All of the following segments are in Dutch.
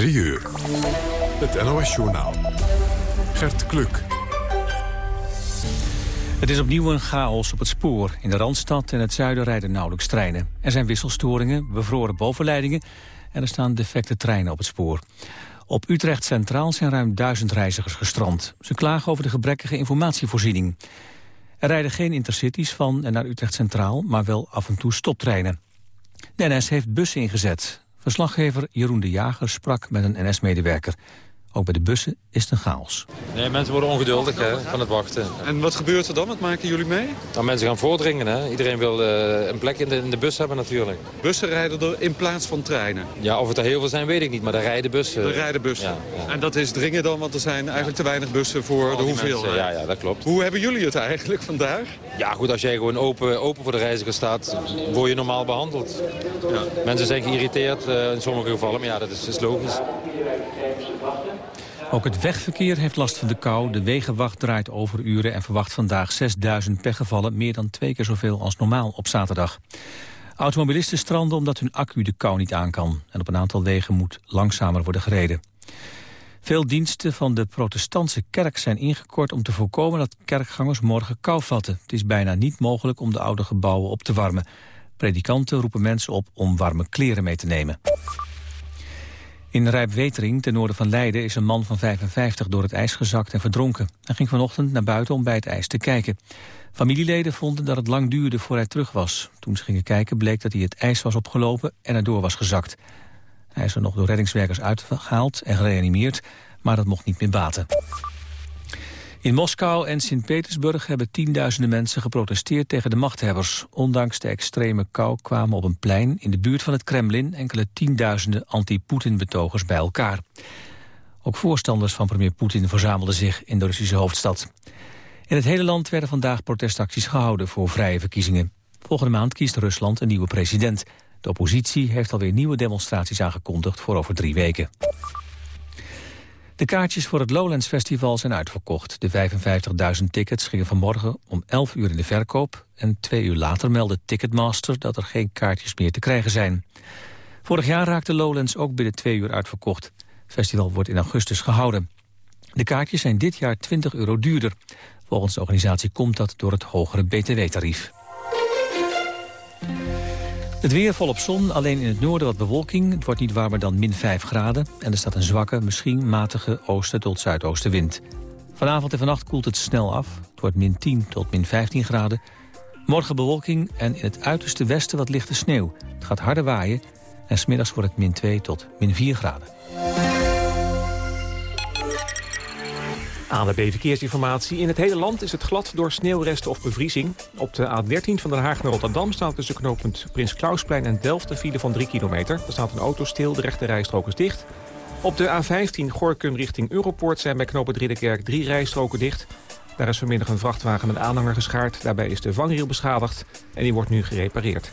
3 uur. Het NOS-journaal. Gert Kluk. Het is opnieuw een chaos op het spoor. In de Randstad en het zuiden rijden nauwelijks treinen. Er zijn wisselstoringen, bevroren bovenleidingen... en er staan defecte treinen op het spoor. Op Utrecht Centraal zijn ruim duizend reizigers gestrand. Ze klagen over de gebrekkige informatievoorziening. Er rijden geen intercities van en naar Utrecht Centraal... maar wel af en toe stoptreinen. De NS heeft bussen ingezet. Verslaggever Jeroen de Jager sprak met een NS-medewerker. Ook bij de bussen is het een chaos. Nee, mensen worden ongeduldig hè, van het wachten. En wat gebeurt er dan? Wat maken jullie mee? Nou, mensen gaan voordringen. Hè. Iedereen wil uh, een plek in de, in de, bus hebben natuurlijk. Bussen rijden er in plaats van treinen? Ja, of het er heel veel zijn weet ik niet, maar er rijden bussen. Er rijden bussen. Ja, ja. En dat is dringen dan, want er zijn eigenlijk te weinig bussen voor de hoeveelheid. Ja, ja, dat klopt. Hoe hebben jullie het eigenlijk vandaag? Ja goed, als jij gewoon open, open voor de reiziger staat, word je normaal behandeld. Ja. Mensen zijn geïrriteerd uh, in sommige gevallen, maar ja, dat is, is logisch. Ook het wegverkeer heeft last van de kou. De wegenwacht draait overuren en verwacht vandaag 6000 pechgevallen... meer dan twee keer zoveel als normaal op zaterdag. Automobilisten stranden omdat hun accu de kou niet aan kan. En op een aantal wegen moet langzamer worden gereden. Veel diensten van de protestantse kerk zijn ingekort om te voorkomen dat kerkgangers morgen kou vatten. Het is bijna niet mogelijk om de oude gebouwen op te warmen. Predikanten roepen mensen op om warme kleren mee te nemen. In Rijpwetering, ten noorden van Leiden, is een man van 55 door het ijs gezakt en verdronken. Hij ging vanochtend naar buiten om bij het ijs te kijken. Familieleden vonden dat het lang duurde voor hij terug was. Toen ze gingen kijken bleek dat hij het ijs was opgelopen en erdoor was gezakt. Hij is er nog door reddingswerkers uitgehaald en gereanimeerd, maar dat mocht niet meer baten. In Moskou en Sint-Petersburg hebben tienduizenden mensen geprotesteerd tegen de machthebbers. Ondanks de extreme kou kwamen op een plein in de buurt van het Kremlin enkele tienduizenden anti-Poetin-betogers bij elkaar. Ook voorstanders van premier Poetin verzamelden zich in de Russische hoofdstad. In het hele land werden vandaag protestacties gehouden voor vrije verkiezingen. Volgende maand kiest Rusland een nieuwe president. De oppositie heeft alweer nieuwe demonstraties aangekondigd voor over drie weken. De kaartjes voor het Lowlands Festival zijn uitverkocht. De 55.000 tickets gingen vanmorgen om 11 uur in de verkoop... en twee uur later meldde Ticketmaster dat er geen kaartjes meer te krijgen zijn. Vorig jaar raakte Lowlands ook binnen twee uur uitverkocht. Het festival wordt in augustus gehouden. De kaartjes zijn dit jaar 20 euro duurder. Volgens de organisatie komt dat door het hogere btw-tarief. Het weer volop zon, alleen in het noorden wat bewolking. Het wordt niet warmer dan min 5 graden. En er staat een zwakke, misschien matige oosten tot zuidoostenwind. Vanavond en vannacht koelt het snel af. Het wordt min 10 tot min 15 graden. Morgen bewolking en in het uiterste westen wat lichte sneeuw. Het gaat harder waaien en smiddags wordt het min 2 tot min 4 graden. ANB Verkeersinformatie. In het hele land is het glad door sneeuwresten of bevriezing. Op de A13 van Den Haag naar Rotterdam staat tussen knooppunt Prins Klausplein en Delft een file van 3 kilometer. Er staat een auto stil, de rechte rijstrook is dicht. Op de A15 Gorkum richting Europoort zijn bij knooppunt Ridderkerk drie rijstroken dicht. Daar is vanmiddag een vrachtwagen met aanhanger geschaard. Daarbij is de vangrail beschadigd en die wordt nu gerepareerd.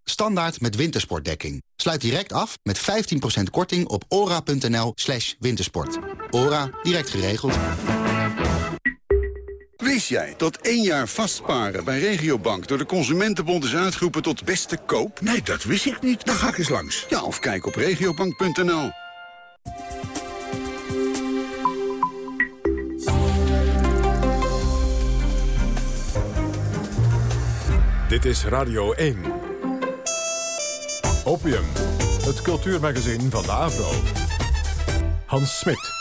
Standaard met wintersportdekking. Sluit direct af met 15% korting op ora.nl slash wintersport. ORA, direct geregeld. Wist jij dat één jaar vastparen bij Regiobank door de Consumentenbond is uitgeroepen tot beste koop? Nee, dat wist ik niet. Dan ga ik eens langs. Ja, of kijk op regiobank.nl. Dit is Radio 1. Opium, het cultuurmagazin van de AVRO. Hans Smit.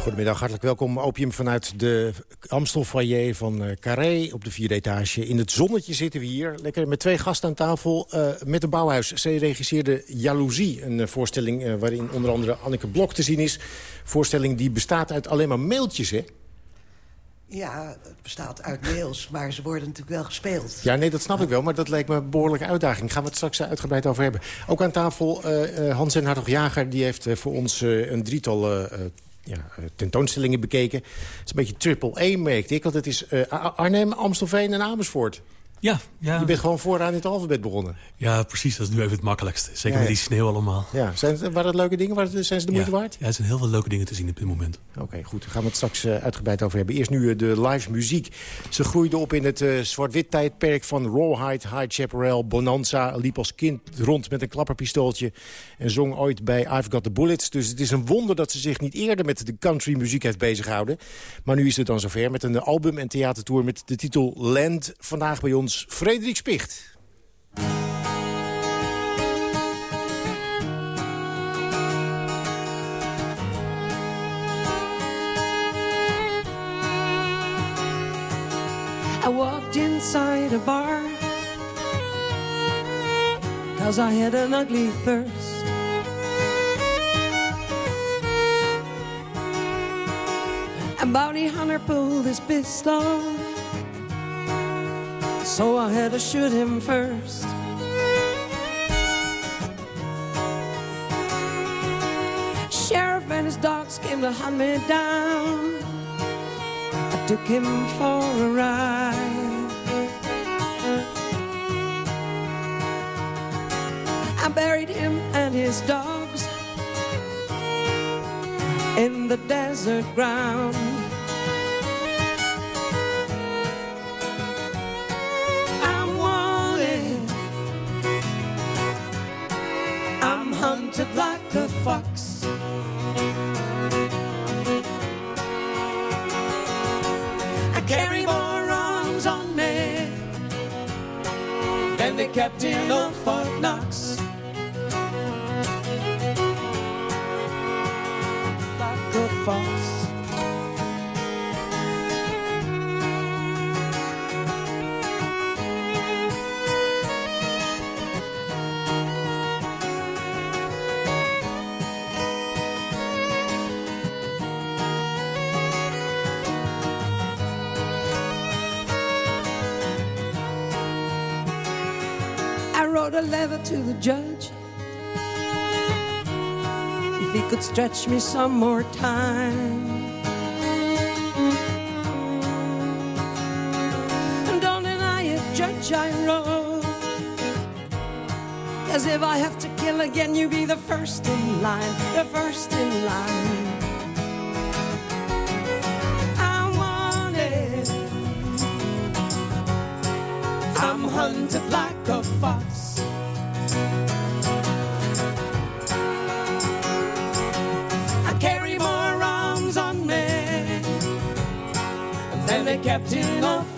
Goedemiddag, hartelijk welkom. Opium vanuit de Amstel foyer van uh, Carré op de vierde etage. In het zonnetje zitten we hier, lekker met twee gasten aan tafel. Uh, met een bouwhuis. Zij regisseerde Jaloezie, een uh, voorstelling waarin onder andere Anneke Blok te zien is. Voorstelling die bestaat uit alleen maar mailtjes, hè? Ja, het bestaat uit mails, maar ze worden natuurlijk wel gespeeld. Ja, nee, dat snap ik wel, maar dat leek me een behoorlijke uitdaging. Gaan we het straks eh, uitgebreid over hebben. Ook aan tafel uh, Hans en Hartog-Jager, die heeft voor ons een drietal... ja, tentoonstellingen bekeken. Het is een beetje triple E, merkte ik. Want het is Arnhem, Amstelveen en Amersfoort. Ja, ja. Je bent gewoon vooraan in het alfabet begonnen. Ja, precies. Dat is nu even het makkelijkste. Zeker met die sneeuw allemaal. Ja. Zijn, waren dat leuke dingen? Zijn ze de moeite waard? Ja, er zijn heel veel leuke dingen te zien op dit moment. Oké, goed. Daar gaan we het straks uh, uitgebreid over hebben. Eerst nu uh, de live muziek. Ze groeide op in het uh, zwart-wit tijdperk van Rawhide, High Chaparral, Bonanza. Liep als kind rond met een klapperpistooltje. En zong ooit bij I've Got The Bullets. Dus het is een wonder dat ze zich niet eerder met de country muziek heeft bezighouden. Maar nu is het dan zover met een album- en theatertour met de titel Land. Vandaag bij ons Frederik Spicht. I walked inside a bar Cause I had an ugly thirst And bounty hunter pulled his pistol So I had to shoot him first Sheriff and his dogs came to hunt me down I took him for a ride. I buried him and his dogs in the desert ground. Hunted like a fox. I carry more arms on me than the captain of Fort he could stretch me some more time. And don't deny it, judge, I wrote. As if I have to kill again, you be the first in line, the first in line. I want it. I'm hunted like a fox. Captain of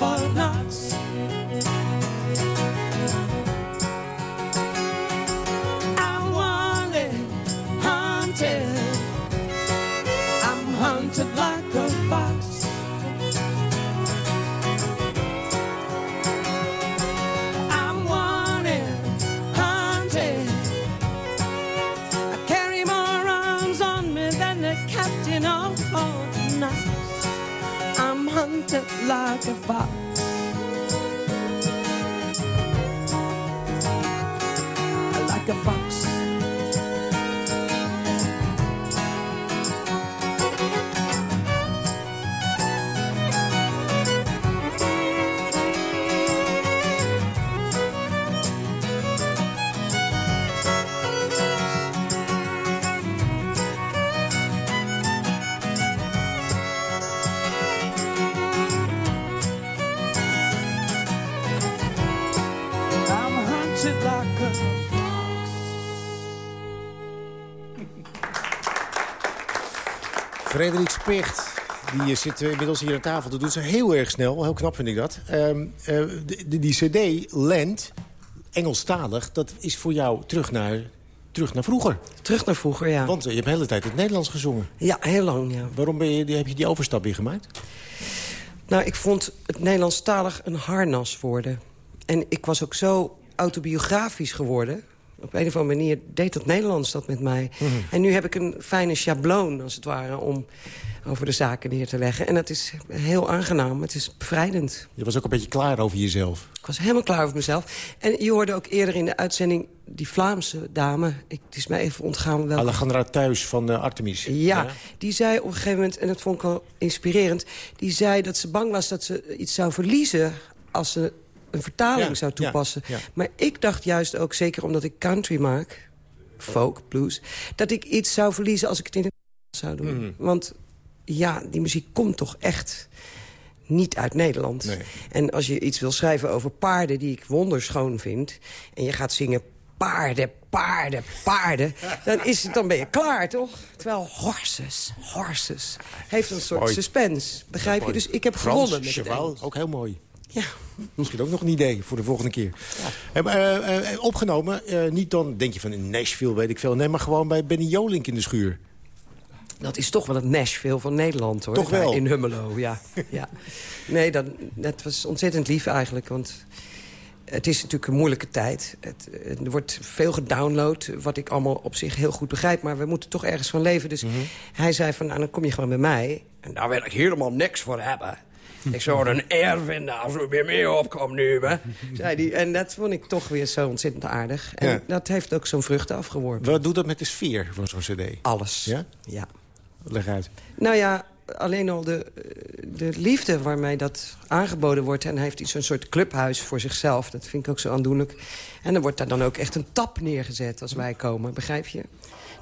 to like a fire. Spicht, die zit inmiddels hier aan tafel. Dat doet ze heel erg snel. Heel knap vind ik dat. Um, uh, die, die cd, Land, Engelstalig, dat is voor jou terug naar, terug naar vroeger. Terug naar vroeger, ja. Want je hebt de hele tijd in het Nederlands gezongen. Ja, heel lang, ja. Waarom ben je, heb je die overstap weer gemaakt? Nou, ik vond het Nederlandstalig een harnas worden. En ik was ook zo autobiografisch geworden... Op een of andere manier deed dat Nederlands dat met mij. Mhm. En nu heb ik een fijne schabloon, als het ware, om over de zaken neer te leggen. En dat is heel aangenaam. Het is bevrijdend. Je was ook een beetje klaar over jezelf. Ik was helemaal klaar over mezelf. En je hoorde ook eerder in de uitzending die Vlaamse dame... Ik, het is mij even ontgaan welke... Alejandra Thuis van uh, Artemis. Ja, die zei op een gegeven moment, en dat vond ik wel inspirerend... die zei dat ze bang was dat ze iets zou verliezen... als ze een vertaling Ja, zou toepassen. ja. Maar ik dacht juist ook, zeker omdat ik country maak... folk, blues... dat ik iets zou verliezen als ik het in het zou doen. Mhm. Want ja, die muziek komt toch echt niet uit Nederland. Nee. En als je iets wil schrijven over paarden die ik wonderschoon vind... en je gaat zingen paarden, paarden, paarden... dan, is het, dan ben je klaar, toch? Terwijl horses, horses... heeft een soort Mooi. suspense, begrijp je? Dus ik heb Frans, gewonnen met het cheval, Engels. ook heel mooi. Ja. Misschien ook nog een idee voor de volgende keer. Heb, eh, eh, opgenomen, eh, niet dan, denk je van in Nashville, weet ik veel. Nee, maar gewoon bij Benny Jolink in de schuur. Dat is toch wel het Nashville van Nederland, hoor. Toch wel? In Hummelo, ja. ja. Nee, dat, dat was ontzettend lief eigenlijk, want... Het is natuurlijk een moeilijke tijd. Het, er wordt veel gedownload, wat ik allemaal op zich heel goed begrijp. Maar we moeten toch ergens van leven. Dus hij zei van, nou, dan kom je gewoon bij mij. En daar wil ik helemaal niks voor hebben. Ik zou het een eer vinden als u bij mij opkomt nu, hè. Zei hij. En dat vond ik toch weer zo ontzettend aardig. En Ja. dat heeft ook zo'n vruchten afgeworpen. Wat doet dat met de sfeer van zo'n cd? Alles. Ja? Ja. Leg uit. Nou ja, alleen al de, de liefde waarmee dat aangeboden wordt. En hij heeft iets een soort clubhuis voor zichzelf. Dat vind ik ook zo aandoenlijk. En dan wordt daar dan ook echt een tap neergezet als wij komen. Begrijp je?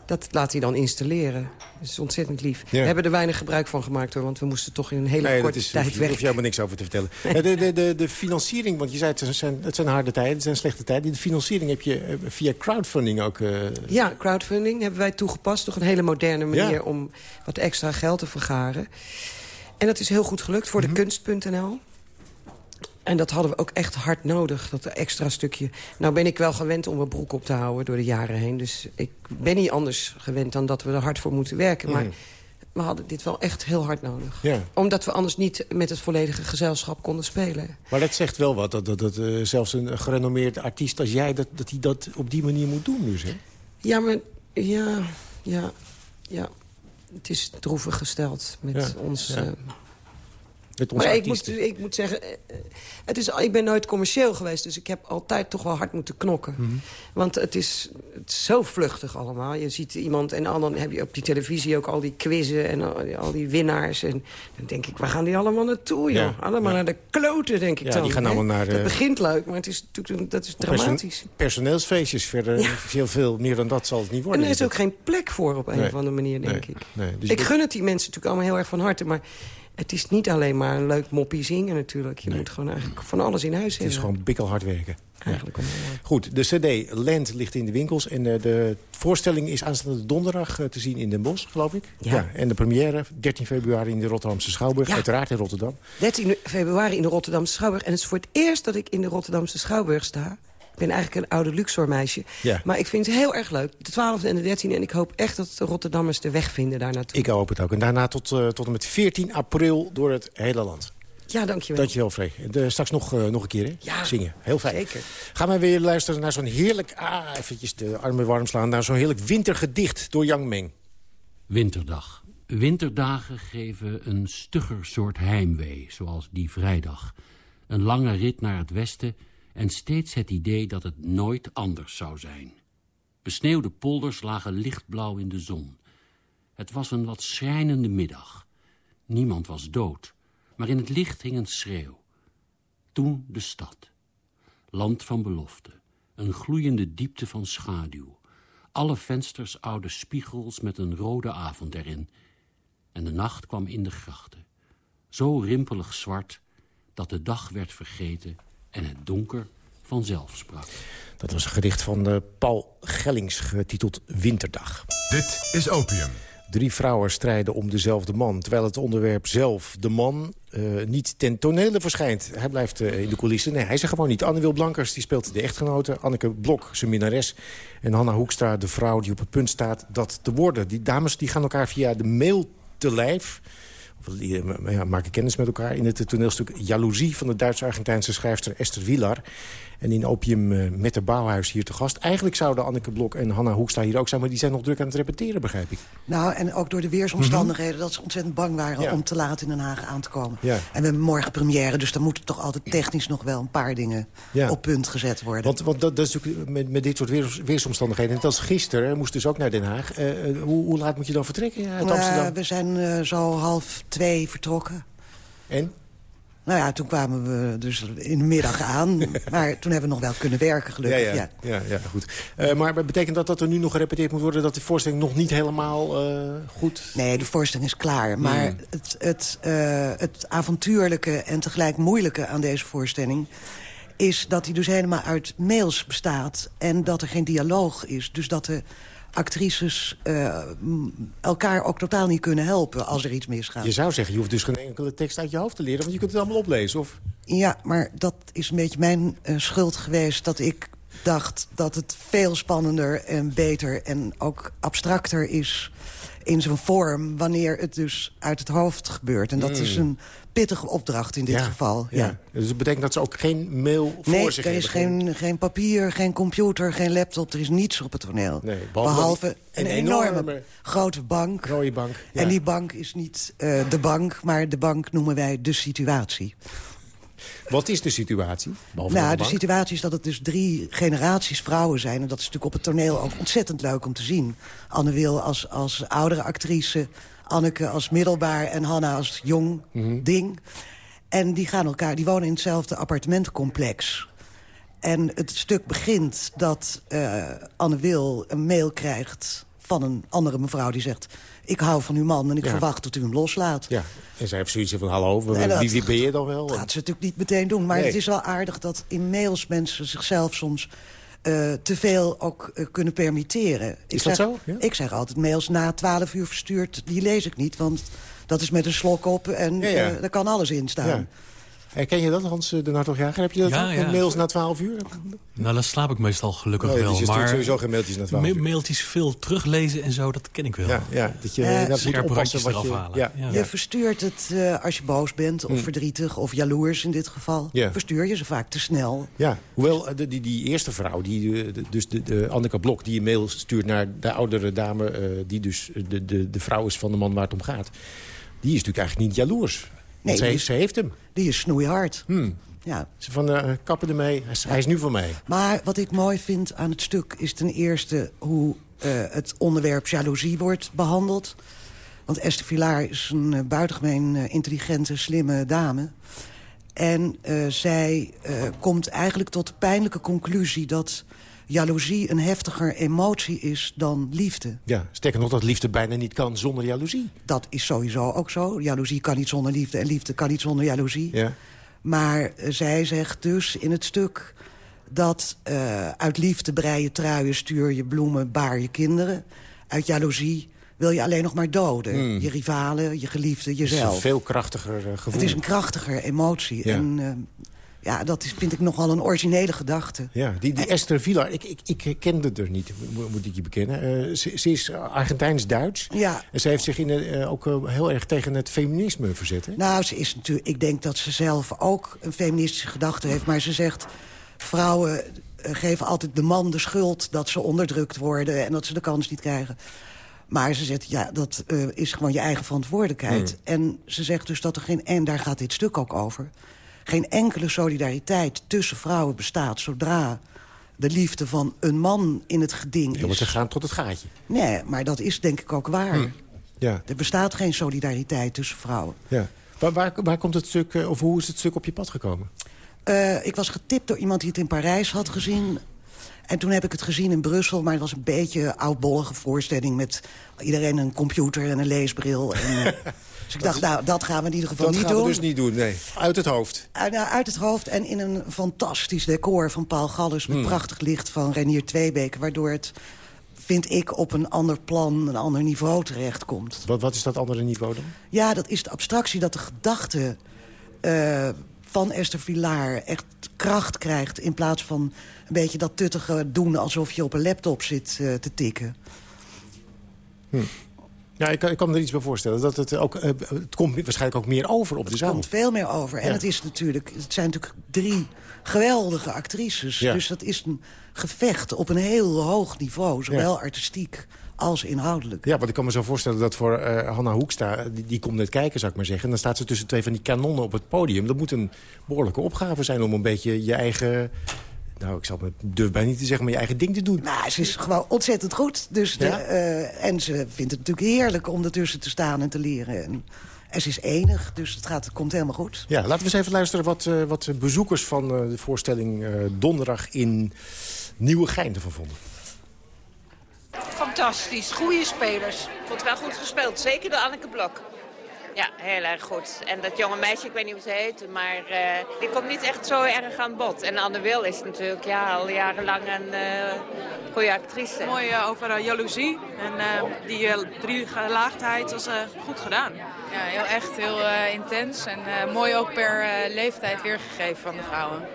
Dat laat hij dan installeren. Dat is ontzettend lief. Ja. We hebben er weinig gebruik van gemaakt, hoor. Want we moesten toch in een hele Nee, korte is, tijd weg. hoef je helemaal niks over te vertellen. Eh, De, de, de, de financiering, want je zei het zijn, het zijn harde tijden, het zijn slechte tijden. De financiering heb je eh, via crowdfunding ook... eh, Ja, crowdfunding hebben wij toegepast. Toch een hele moderne manier Ja. om wat extra geld te vergaren. En dat is heel goed gelukt voor de kunst.nl. En dat hadden we ook echt hard nodig, dat extra stukje. Nou ben ik wel gewend om mijn broek op te houden door de jaren heen. Dus ik ben niet anders gewend dan dat we er hard voor moeten werken. Maar Mhm. we hadden dit wel echt heel hard nodig. Ja. Omdat we anders niet met het volledige gezelschap konden spelen. Maar dat zegt wel wat, dat, dat, dat eh, zelfs een gerenommeerd artiest als jij... dat, dat hij dat op die manier moet doen dus, hè? Ja, maar ja, ja, ja. Het is droevig gesteld met Ja, ons... ja. eh, Met onze maar ik moet, ik moet zeggen, eh, eh, het is, ik ben nooit commercieel geweest... dus ik heb altijd toch wel hard moeten knokken. Mhm. Want het is, het is zo vluchtig allemaal. Je ziet iemand en dan heb je op die televisie ook al die quizzen... en al, al die winnaars. En dan denk ik, waar gaan die allemaal naartoe, joh? Ja, allemaal ja. naar de kloten, denk ik Ja, dan. die gaan hè? allemaal naar, Dat eh, begint leuk, maar het is natuurlijk dat is dramatisch. Perso- personeelsfeestjes, verder veel, veel meer dan dat zal het niet En worden. er is ook geen plek voor op een Nee. of andere manier, denk Nee, ik. nee, dus ik gun het die mensen natuurlijk allemaal heel erg van harte... maar het is niet alleen maar een leuk moppie zingen natuurlijk. Je moet gewoon eigenlijk van alles in huis Het hebben. is gewoon bikkelhard werken. Eigenlijk Goed, de cd Land ligt in de winkels. En eh, de voorstelling is aanstaande donderdag eh, te zien in Den Bosch, geloof ik. Ja. En de première 13 februari in de Rotterdamse Schouwburg. Ja. Uiteraard in Rotterdam. 13 februari in de Rotterdamse Schouwburg. En het is voor het eerst dat ik in de Rotterdamse Schouwburg sta. Ik ben eigenlijk een oude Luxor meisje. Ja. Maar ik vind het heel erg leuk. De 12e en de 13e. En ik hoop echt dat de Rotterdammers de weg vinden daar naartoe. Ik hoop het ook. En daarna tot, eh, tot en met 14 april door het hele land. Ja, dankjewel. Dankjewel, Freek. En, eh, straks nog, eh, nog een keer, hè? Ja, Zingen. Heel fijn. zeker. Gaan we weer luisteren naar zo'n heerlijk... Ah, eventjes de armen warm slaan. Naar zo'n heerlijk wintergedicht door Yang Meng. Winterdag. Winterdagen geven een stugger soort heimwee, zoals die vrijdag. Een lange rit naar het westen en steeds het idee dat het nooit anders zou zijn. Besneeuwde polders lagen lichtblauw in de zon. Het was een wat schrijnende middag. Niemand was dood, maar in het licht hing een schreeuw. Toen de stad. Land van belofte. Een gloeiende diepte van schaduw. Alle vensters oude spiegels met een rode avond erin. En de nacht kwam in de grachten. Zo rimpelig zwart dat de dag werd vergeten en het donker vanzelf sprak. Dat was een gedicht van eh, Paul Gellings, getiteld Winterdag. Dit is Opium. Drie vrouwen strijden om dezelfde man... terwijl het onderwerp zelf, de man, eh, niet ten tonele verschijnt. Hij blijft eh, in de coulissen. Nee, hij is er gewoon niet. Anne Wil Blankers die speelt de echtgenote. Anneke Blok, zijn minnares. En Hanna Hoekstra, de vrouw die op het punt staat dat te worden. Die dames die gaan elkaar via de mail te lijf... Die eh, ja, maken kennis met elkaar in het toneelstuk Jaloezie... van de Duits-Argentijnse schrijfster Esther Wielar. En in Opium uh, met de Bouwhuis hier te gast. Eigenlijk zouden Anneke Blok en Hanna Hoekstra hier ook zijn... maar die zijn nog druk aan het repeteren, begrijp ik. Nou, en ook door de weersomstandigheden... dat ze ontzettend bang waren om te laat in Den Haag aan te komen. Ja. En we hebben morgen première, dus dan moeten toch altijd technisch nog wel... een paar dingen op punt gezet worden. Want, want dat, dat is natuurlijk met, met dit soort weers- weersomstandigheden... net als gisteren, moest dus ook naar Den Haag. Eh, eh, hoe, hoe laat moet je dan vertrekken uit Eh, Amsterdam? we zijn eh, zo half twee vertrokken. En? Nou ja, toen kwamen we dus in de middag aan. maar toen hebben we nog wel kunnen werken, gelukkig. ja, ja. ja. Goed. Eh, maar betekent dat dat er nu nog gerepeteerd moet worden... dat de voorstelling nog niet helemaal eh, goed... Nee, de voorstelling is klaar. Maar Hmm. het, het, eh, het avontuurlijke en tegelijk moeilijke aan deze voorstelling... is dat hij dus helemaal uit mails bestaat. En dat er geen dialoog is. Dus dat de actrices m, elkaar ook totaal niet kunnen helpen als er iets misgaat. Je zou zeggen, je hoeft dus geen enkele tekst uit je hoofd te leren... want je kunt het allemaal oplezen, of? Ja, maar dat is een beetje mijn eh, schuld geweest... dat ik dacht dat het veel spannender en beter... en ook abstracter is in zijn vorm... wanneer het dus uit het hoofd gebeurt. En dat Mm. is een pittige opdracht in dit Ja, geval. Ja. Dus dat betekent dat ze ook geen mail voor Nee, zich er is geen, geen papier, geen computer, geen laptop. Er is niets op het toneel. Nee, behalve behalve een een, enorme, enorme grote bank. Rode bank. ja. En die bank is niet eh, de bank, maar de bank noemen wij de situatie. Wat is de situatie? Nou, de de situatie is dat het dus drie generaties vrouwen zijn. En dat is natuurlijk op het toneel ook ontzettend leuk om te zien. Anne Wil als, als oudere actrice, Anneke als middelbaar... en Hanna als jong Mhm. ding. En die, gaan elkaar, die wonen in hetzelfde appartementencomplex. En het stuk begint dat eh, Anne Wil een mail krijgt van een andere mevrouw die zegt... ik hou van uw man en ik Ja. verwacht dat u hem loslaat. Ja, en zij heeft zoiets van, hallo, wie, wie, wie ben je dan wel? Dat gaat ze natuurlijk niet meteen doen. Maar Nee. het is wel aardig dat in mails mensen zichzelf soms... eh, te veel ook eh, kunnen permitteren. Is dat zeg, zo? Ja? Ik zeg altijd mails na 12 uur verstuurd. Die lees ik niet, want dat is met een slok op en Ja, ja. eh, daar kan alles in staan. Herken je dat, Hans eh, de Nartogjager? Heb je dat Ja, ook? ja. Met mails na 12 uur? Nou, dan slaap ik meestal gelukkig ja, wel. dus je maar sowieso geen mailtjes na 12 ma- uur. mailtjes veel teruglezen en zo, dat ken ik wel. Ja, ja, dat je Eh, moet Scherpe oppassen randjes wat je... halen. Ja, Ja. Je verstuurt het eh, als je boos bent of Hmm. verdrietig of jaloers in dit geval. Ja. Verstuur je ze vaak te snel. Ja, hoewel eh, de, die, die eerste vrouw, die, de- dus de, de Anneke Blok... die een mail stuurt naar de oudere dame... eh, die dus de, de, de vrouw is van de man waar het om gaat... die is natuurlijk eigenlijk niet jaloers. Nee, ze heeft hem. Die is snoeihard. Hmm. Ja. Ze van, eh, kappen ermee, hij is, hij is nu voor mij. Maar wat ik mooi vind aan het stuk is ten eerste hoe eh, het onderwerp jaloezie wordt behandeld. Want Esther Villaar is een eh, buitengemeen intelligente, slimme dame. En zij komt eigenlijk tot de pijnlijke conclusie dat jaloezie een heftiger emotie is dan liefde. Ja, sterker nog, dat liefde bijna niet kan zonder jaloezie. Dat is sowieso ook zo. Jaloezie kan niet zonder liefde en liefde kan niet zonder jaloezie. Ja. Maar eh, zij zegt dus in het stuk dat eh, uit liefde brei je truien, stuur je bloemen, baar je kinderen. Uit jaloezie wil je alleen nog maar doden. Hmm. Je rivalen, je geliefde, Het is jezelf. een veel krachtiger eh, gevoel. Het is een krachtiger emotie. Ja. En ja, dat is, vind ik nogal een originele gedachte. Ja, die, die Esther Villar, ik, ik, ik kende haar niet, mo- moet ik je bekennen. Eh, ze, ze is Argentijns-Duits. Ja. En ze heeft zich in, eh, ook eh, heel erg tegen het feminisme verzet. Hè? Nou, ze is natuurlijk, ik denk dat ze zelf ook een feministische gedachte heeft. Maar ze zegt, vrouwen geven altijd de man de schuld... dat ze onderdrukt worden en dat ze de kans niet krijgen. Maar ze zegt, ja, dat is gewoon je eigen verantwoordelijkheid. Hmm. En ze zegt dus dat er geen... en daar gaat dit stuk ook over... geen enkele solidariteit tussen vrouwen bestaat... zodra de liefde van een man in het geding is. ze gaan tot het gaatje. Nee, maar dat is denk ik ook waar. Hmm. Ja, Er bestaat geen solidariteit tussen vrouwen. ja. Waar, waar, waar komt het stuk, eh, of hoe is het stuk op je pad gekomen? Eh, ik was getipt door iemand die het in Parijs had gezien. En toen heb ik het gezien in Brussel, maar het was een beetje een oudbollige voorstelling... met iedereen een computer en een leesbril. En, eh, dus ik dacht, nou, dat gaan we in ieder geval dat niet gaan doen. we dus niet doen, nee. Uit het hoofd. Uh, nou, uit het hoofd en in een fantastisch decor van Paul Gallis... met Hmm. prachtig licht van Renier Tweebeke... waardoor het, vind ik, op een ander plan, een ander niveau terechtkomt. Wat, wat is dat andere niveau dan? Ja, dat is de abstractie dat de gedachte eh, van Esther Villaar echt kracht krijgt... in plaats van een beetje dat tuttige doen alsof je op een laptop zit eh, te tikken. Ja, ik, kan- ik kan me er iets bij voorstellen. Dat het, ook, eh, het komt waarschijnlijk ook meer over op de zaal. Er komt veel meer over. En Ja. het, is natuurlijk, het zijn natuurlijk drie geweldige actrices. Ja. Dus dat is een gevecht op een heel hoog niveau. Zowel artistiek als inhoudelijk. Ja, want ik kan me zo voorstellen dat voor eh Hanna Hoekstra... Die, die komt net kijken, zou ik maar zeggen. En dan staat ze tussen twee van die kanonnen op het podium. Dat moet een behoorlijke opgave zijn om een beetje je eigen... Nou, ik zal het durf bijna niet te zeggen, maar je eigen ding te doen. Nou, ze is gewoon ontzettend goed. Dus de, Ja? eh, en ze vindt het natuurlijk heerlijk om ertussen te staan en te leren. En, en ze is enig, dus het, gaat, het komt helemaal goed. Ja, laten we eens even luisteren wat, eh, wat bezoekers van eh, de voorstelling eh, donderdag in Nieuwegein ervan vonden. Fantastisch, goede spelers. Vond het wel goed gespeeld, zeker door Anneke Blok. Ja, heel erg goed. En dat jonge meisje, ik weet niet hoe ze heet, maar eh, die komt niet echt zo erg aan bod. En Anne Wil is natuurlijk ja, al jarenlang een eh goede actrice. Mooi eh, over jaloezie. En eh, die uh, driegelaagdheid was eh, goed gedaan. Ja, heel echt, heel uh, intens. En uh, mooi ook per uh, leeftijd weergegeven van de vrouwen.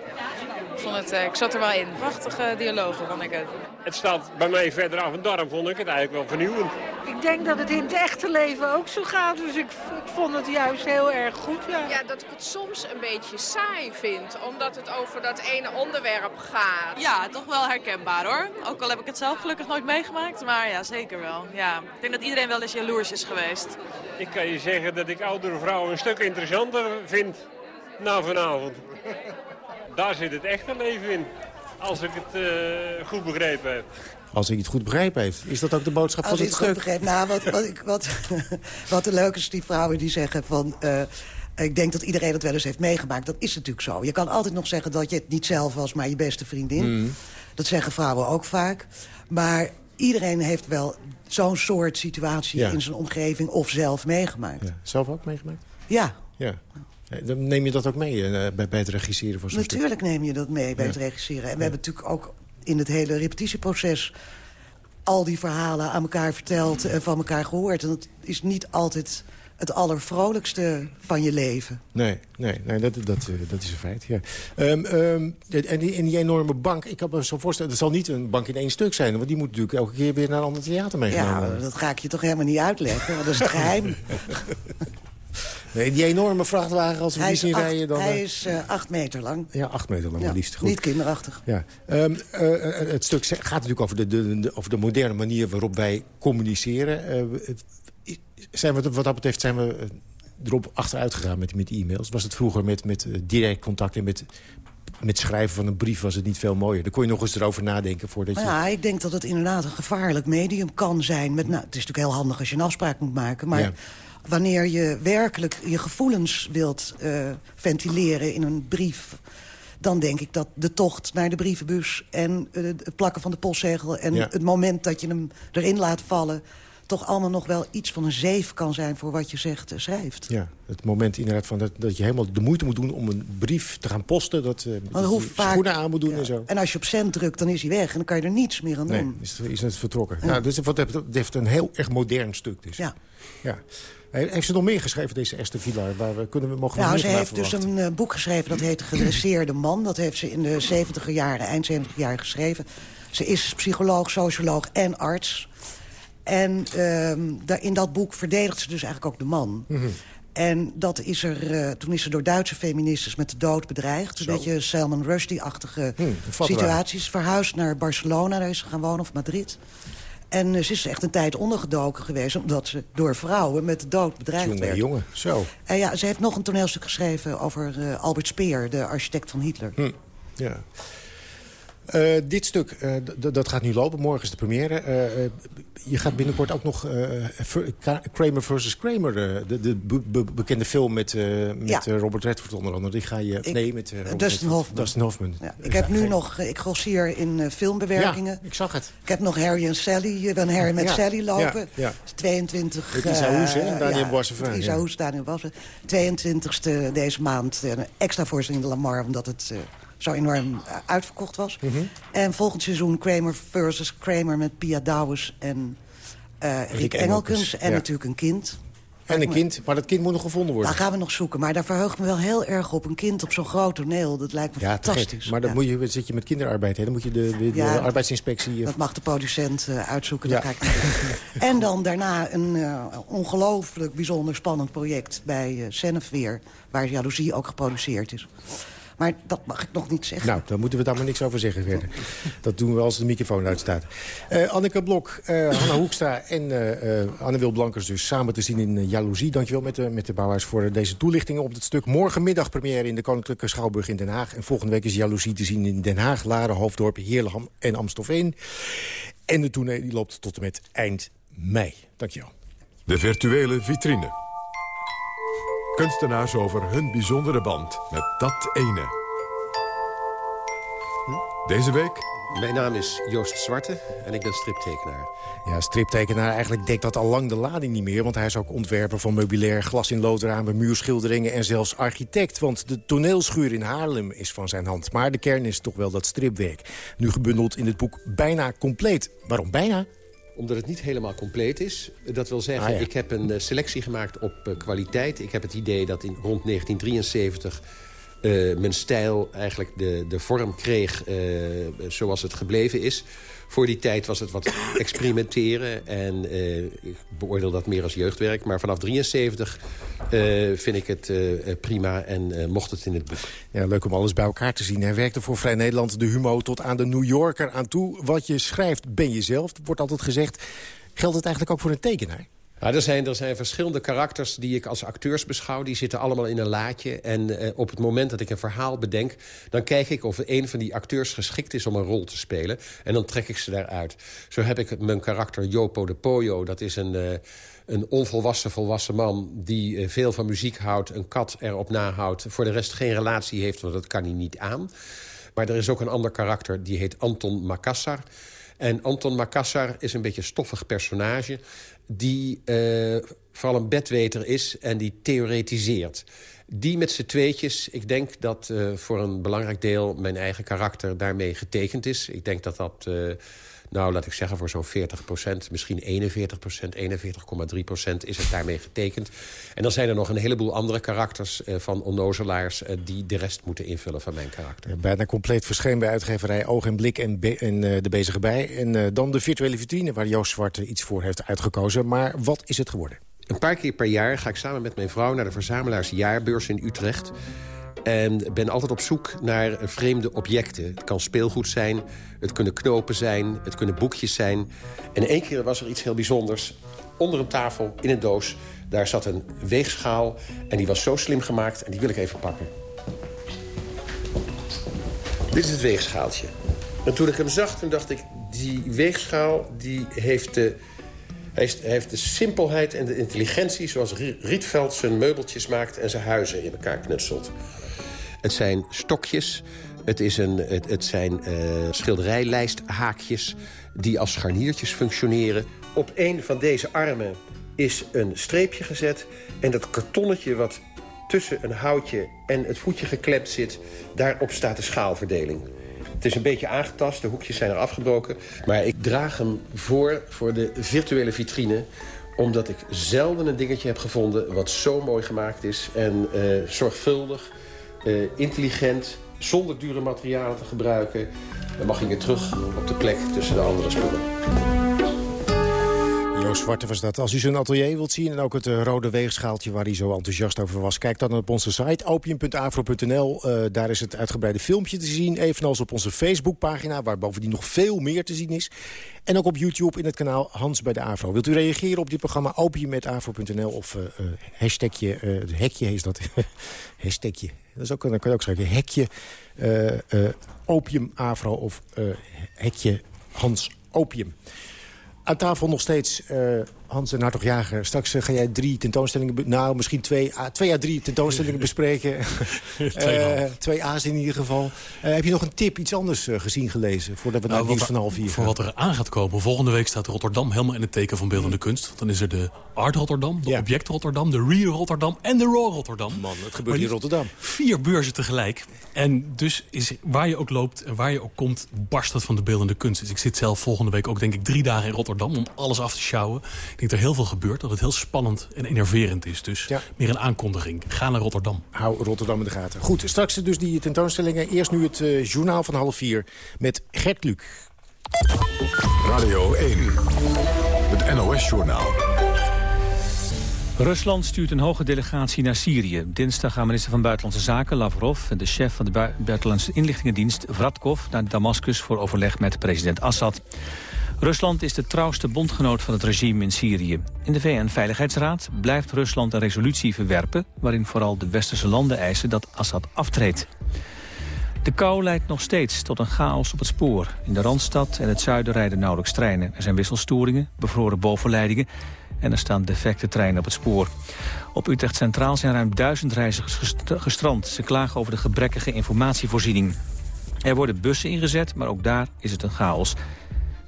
Ik, vond het, ik zat er wel in. Prachtige dialogen, vond ik het. Het staat bij mij verder af en daarom vond ik het eigenlijk wel vernieuwend. Ik denk dat het in het echte leven ook zo gaat. Dus ik, ik vond het juist heel erg goed. Ja. ja, dat ik het soms een beetje saai vind. Omdat het over dat ene onderwerp gaat. Ja, toch wel herkenbaar hoor. Ook al heb ik het zelf gelukkig nooit meegemaakt. Maar ja, zeker wel. Ja, ik denk dat iedereen wel eens jaloers is geweest. Ik kan je zeggen dat ik oudere vrouwen een stuk interessanter vind na vanavond. Daar zit het echte leven in. Als ik het uh, goed begrepen heb. Als ik het goed begrepen heb. Is dat ook de boodschap Als van ik het het goed stuk? begreep. Nou, wat, wat, ik, wat, wat de leuk is, die vrouwen die zeggen van... Uh, ik denk dat iedereen het wel eens heeft meegemaakt. Dat is natuurlijk zo. Je kan altijd nog zeggen dat je het niet zelf was, maar je beste vriendin. Mm. Dat zeggen vrouwen ook vaak. Maar iedereen heeft wel zo'n soort situatie Ja. in zijn omgeving of zelf meegemaakt. Ja. Zelf ook meegemaakt? Ja. Ja. Dan neem je dat ook mee uh, bij, bij het regisseren van zo'n Natuurlijk stuk? neem je dat mee bij Ja. het regisseren. En we hebben natuurlijk ook in het hele repetitieproces... al die verhalen aan elkaar verteld en van elkaar gehoord. En dat is niet altijd het allervrolijkste van je leven. Nee, nee, nee dat, dat, uh, dat is een feit. Ja. Um, um, en, die, en die enorme bank, ik kan me zo voorstellen... het zal niet een bank in één stuk zijn... want die moet natuurlijk elke keer weer naar een ander theater meegenomen Ja, dat ga ik je toch helemaal niet uitleggen. want Dat is het geheim. Nee, die enorme vrachtwagen, als we die zien acht, rijden... Dan, hij uh, is uh, acht meter lang. Ja, acht meter lang, ja, maar liefst. Goed. Niet kinderachtig. Ja. Um, uh, het stuk gaat natuurlijk over de, de, de, over de moderne manier waarop wij communiceren. Uh, zijn we, wat dat betreft zijn we erop achteruit gegaan met, met e-mails. Was het vroeger met, met direct contact en met, met schrijven van een brief was het niet veel mooier. Daar kon je nog eens erover nadenken voordat je... Ja, ik denk dat het inderdaad een gevaarlijk medium kan zijn. Met, nou, het is natuurlijk heel handig als je een afspraak moet maken. Maar Ja. Wanneer je werkelijk je gevoelens wilt uh, ventileren in een brief... dan denk ik dat de tocht naar de brievenbus en uh, het plakken van de postzegel... en Ja. het moment dat je hem erin laat vallen... toch allemaal nog wel iets van een zeef kan zijn voor wat je zegt en schrijft. Ja, het moment inderdaad van dat, dat je helemaal de moeite moet doen om een brief te gaan posten. Dat, uh, hoe vaak, schoenen aan moet doen en zo. En als je op cent drukt, dan is hij weg en dan kan je er niets meer aan Nee, doen. is, is het vertrokken. Ja. Nou, dus wat dat betreft een heel erg modern stuk. Dus. Ja. ja. Heeft ze nog meer geschreven, deze Esther Villar? Waar we, kunnen we, mogen Nou, ze heeft dus een uh, boek geschreven dat heet Gedresseerde Man. Dat heeft ze in de 70 jaren, eind 70 jaar geschreven. Ze is psycholoog, socioloog en arts. En uh, in dat boek verdedigt ze dus eigenlijk ook de man. Mhm. Mm -hmm. En dat is er, uh, toen is ze door Duitse feministes met de dood bedreigd. Een beetje Salman Rushdie-achtige hm, situaties. Verhuisd naar Barcelona, daar is ze gaan wonen, of Madrid. En uh, ze is echt een tijd ondergedoken geweest... omdat ze door vrouwen met de dood bedreigd jongen, werd. jongen, zo. En ja, ze heeft nog een toneelstuk geschreven over uh, Albert Speer... de architect van Hitler. Hm, ja. Uh, dit stuk, uh, dat gaat nu lopen. Morgen is de première. Uh, je gaat binnenkort ook nog Kramer versus Kramer... de, de be be bekende film met, met ja. Robert Redford onder andere. Die ga je... Ik, nee, met Dustin Hoffman. Dustin Hoffman. Ja, ik heb nu nog... Ik grossier in filmbewerkingen. Ja, ik zag het. Ik heb nog Harry en Sally, een Harry met Sally lopen. Ja, ja. 22... Met Isa Hoes, hè? Daniel ja, Boissevain. Isa Hoes, Daniel Boissevain. 22e deze maand een extra voorstelling in de Lamar... omdat het zo enorm uh, uitverkocht was. Mhm. Mm -hmm. En volgend seizoen Kramer versus Kramer met Pia Douwes en uh, Rick, Engelkens. En ja. natuurlijk een kind. En een kind, maar dat kind moet nog gevonden worden. Dat gaan we nog zoeken, maar daar verheug ik me wel heel erg op. Een kind op zo'n groot toneel, dat lijkt me Ja, fantastisch. Maar dan Ja. moet je, zit je met kinderarbeid, hè? Dan moet je de, de, de Ja, arbeidsinspectie... eh, Dat mag de producent eh, uitzoeken, ga ik. En dan daarna een eh, ongelooflijk bijzonder spannend project bij uh, Senef weer... waar Jaloezie ook geproduceerd is. Maar dat mag ik nog niet zeggen. Nou, dan moeten we daar maar niks over zeggen verder. Dat doen we als de microfoon uitstaat. Eh Anneke Blok, eh Hanna Hoekstra en eh eh, Anne-Wil Blankers dus samen te zien in uh, Jaloezie. Dankjewel met de, met de Bouwhuis voor deze toelichtingen op het stuk. Morgenmiddag première in de Koninklijke Schouwburg in Den Haag. En volgende week is Jaloezie te zien in Den Haag, Laren, Hoofddorp, Heerleham en Amstelveen. En de tournee die loopt tot en met eind mei. Dankjewel. De virtuele vitrine. Kunstenaars over hun bijzondere band met dat ene. Deze week Mijn naam is Joost Zwarte en ik ben striptekenaar. Ja, striptekenaar, eigenlijk dekt dat al lang de lading niet meer... want hij is ook ontwerper van meubilair, glas in loodramen, muurschilderingen... en zelfs architect, want de toneelschuur in Haarlem is van zijn hand. Maar de kern is toch wel dat stripwerk. Nu gebundeld in het boek Bijna Compleet. Waarom bijna? Omdat het niet helemaal compleet is. Dat wil zeggen, Ah, ja. ik heb een eh, selectie gemaakt op eh, kwaliteit. Ik heb het idee dat in rond 1973 eh, mijn stijl eigenlijk de, de vorm kreeg zoals het gebleven is. Voor die tijd was het wat experimenteren en eh, ik beoordeel dat meer als jeugdwerk. Maar vanaf 73 eh, vind ik het eh, prima en mocht het in het boek. Ja, leuk om alles bij elkaar te zien. Hij werkte voor Vrij Nederland, de Humo, tot aan de New Yorker aan toe. Wat je schrijft, ben je zelf, wordt altijd gezegd. Geldt het eigenlijk ook voor een tekenaar? Ja, er, zijn, er zijn verschillende karakters die ik als acteurs beschouw. Die zitten allemaal in een laadje. En eh, op het moment dat ik een verhaal bedenk... dan kijk ik of een van die acteurs geschikt is om een rol te spelen. En dan trek ik ze daaruit. Zo heb ik mijn karakter Jopo de Poyo. Dat is een, eh, een onvolwassen volwassen man die eh, veel van muziek houdt... een kat erop nahoudt. Voor de rest geen relatie heeft, want dat kan hij niet aan. Maar er is ook een ander karakter, die heet Anton Makassar... En Anton Makassar is een beetje een stoffig personage... die eh, vooral een bedweter is en die theoretiseert. Die met z'n tweetjes, ik denk dat eh, voor een belangrijk deel... mijn eigen karakter daarmee getekend is. Ik denk dat dat, eh, nou laat ik zeggen, voor zo'n 40% misschien 41% 41,3% is het daarmee getekend. En dan zijn er nog een heleboel andere karakters eh, van onnozelaars... eh, die de rest moeten invullen van mijn karakter. Bijna compleet verscheen bij uitgeverij Oog en Blik en, Be- en eh, De Bezige Bij. En dan de virtuele vitrine, waar Joost Zwarte iets voor heeft uitgekozen. Maar wat is het geworden? Een paar keer per jaar ga ik samen met mijn vrouw naar de verzamelaarsjaarbeurs in Utrecht. En ben altijd op zoek naar vreemde objecten. Het kan speelgoed zijn, het kunnen knopen zijn, het kunnen boekjes zijn. En één keer was er iets heel bijzonders. Onder een tafel, in een doos, daar zat een weegschaal. En die was zo slim gemaakt en die wil ik even pakken. Dit is het weegschaaltje. En toen ik hem zag, toen dacht ik... die weegschaal die heeft de hij heeft de simpelheid en de intelligentie... zoals Rie- Rietveld zijn meubeltjes maakt en zijn huizen in elkaar knutselt. Het zijn stokjes, het, is een, het, het zijn eh, schilderijlijsthaakjes... die als scharniertjes functioneren. Op een van deze armen is een streepje gezet... en dat kartonnetje wat tussen een houtje en het voetje geklemd zit... daarop staat de schaalverdeling. Het is een beetje aangetast, de hoekjes zijn er afgebroken. Maar ik draag hem voor voor de virtuele vitrine omdat ik zelden een dingetje heb gevonden wat zo mooi gemaakt is. En eh, zorgvuldig, eh, intelligent, zonder dure materialen te gebruiken. Dan mag ik weer terug op de plek tussen de andere spullen. Joost Zwarte was dat. Als u zijn atelier wilt zien en ook het eh, rode weegschaaltje... waar hij zo enthousiast over was, kijk dan op onze site opium.afro.nl. Eh, daar is het uitgebreide filmpje te zien. Evenals op onze Facebookpagina, waar bovendien nog veel meer te zien is. En ook op YouTube in het kanaal Hans bij de Afro. Wilt u reageren op dit programma opium.afro.nl of eh, eh, hashtagje, heet dat. hashtagje. Dat is ook, dan kan je ook schrijven hekje opium afro of hekje Hans opium. Aan tafel nog steeds eh, Hans en Hartog Jager. Straks eh, ga jij drie tentoonstellingen... Nou, misschien twee, à- twee à drie tentoonstellingen bespreken. Eh, twee A's in ieder geval. Eh, heb je nog een tip, iets anders gezien, gelezen... voordat we naar Nou, het wat nieuws van half vier Voor wat er aan gaat komen. Volgende week staat Rotterdam helemaal in het teken van beeldende kunst. Want dan is er de Art Rotterdam, de Object Rotterdam, de Real Rotterdam en de Raw Rotterdam. Man, het gebeurt in Rotterdam. Vier beurzen tegelijk. En dus is waar je ook loopt en waar je ook komt, barst het van de beeldende kunst. Dus ik zit zelf volgende week ook denk ik drie dagen in Rotterdam om alles af te sjouwen. Ik denk dat er heel veel gebeurt. Dat het heel spannend en enerverend is. Dus meer een aankondiging. Ga naar Rotterdam. Hou Rotterdam in de gaten. Goed, straks dus die tentoonstellingen. Eerst nu het uh, journaal van half vier met Gert Luc. Radio 1, het NOS-journaal. Rusland stuurt een hoge delegatie naar Syrië. Dinsdag gaan minister van Buitenlandse Zaken Lavrov... en de chef van de Buitenlandse Inlichtingendienst Vratkov... naar Damascus voor overleg met president Assad. Rusland is de trouwste bondgenoot van het regime in Syrië. In de VN-veiligheidsraad blijft Rusland een resolutie verwerpen... waarin vooral de westerse landen eisen dat Assad aftreedt. De kou leidt nog steeds tot een chaos op het spoor. In de Randstad en het zuiden rijden nauwelijks treinen. Er zijn wisselstoringen, bevroren bovenleidingen... en er staan defecte treinen op het spoor. Op Utrecht Centraal zijn ruim duizend reizigers gestrand. Ze klagen over de gebrekkige informatievoorziening. Er worden bussen ingezet, maar ook daar is het een chaos.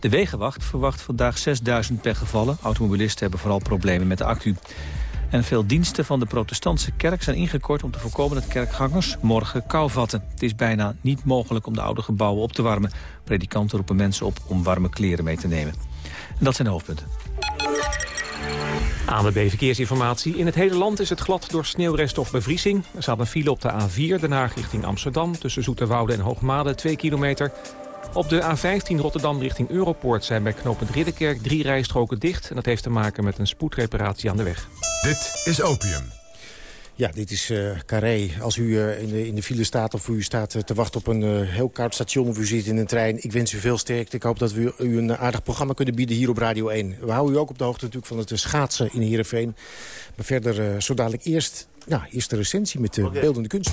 De Wegenwacht verwacht vandaag 6000 pechgevallen. Automobilisten hebben vooral problemen met de accu. En veel diensten van de protestantse kerk zijn ingekort om te voorkomen dat kerkgangers morgen kou vatten. Het is bijna niet mogelijk om de oude gebouwen op te warmen. Predikanten roepen mensen op om warme kleren mee te nemen. En dat zijn de hoofdpunten. ANWB Verkeersinformatie. In het hele land is het glad door sneeuwrest of bevriezing. Er staat een file op de A4, Den Haag richting Amsterdam... tussen Zoeterwoude en Hoogmade, 2 kilometer. Op de A15 Rotterdam richting Europoort zijn bij knooppunt Ridderkerk drie rijstroken dicht. En dat heeft te maken met een spoedreparatie aan de weg. Dit is Opium. Ja, dit is uh, Carré. Als u uh, in, de, in de file staat of u staat uh, te wachten op een heel koud station... of u zit in een trein, ik wens u veel sterkte. Ik hoop dat we u een aardig programma kunnen bieden hier op Radio 1. We houden u ook op de hoogte natuurlijk van het schaatsen in Heerenveen. Maar verder zo dadelijk eerst, nou, eerst de recensie met de beeldende kunst.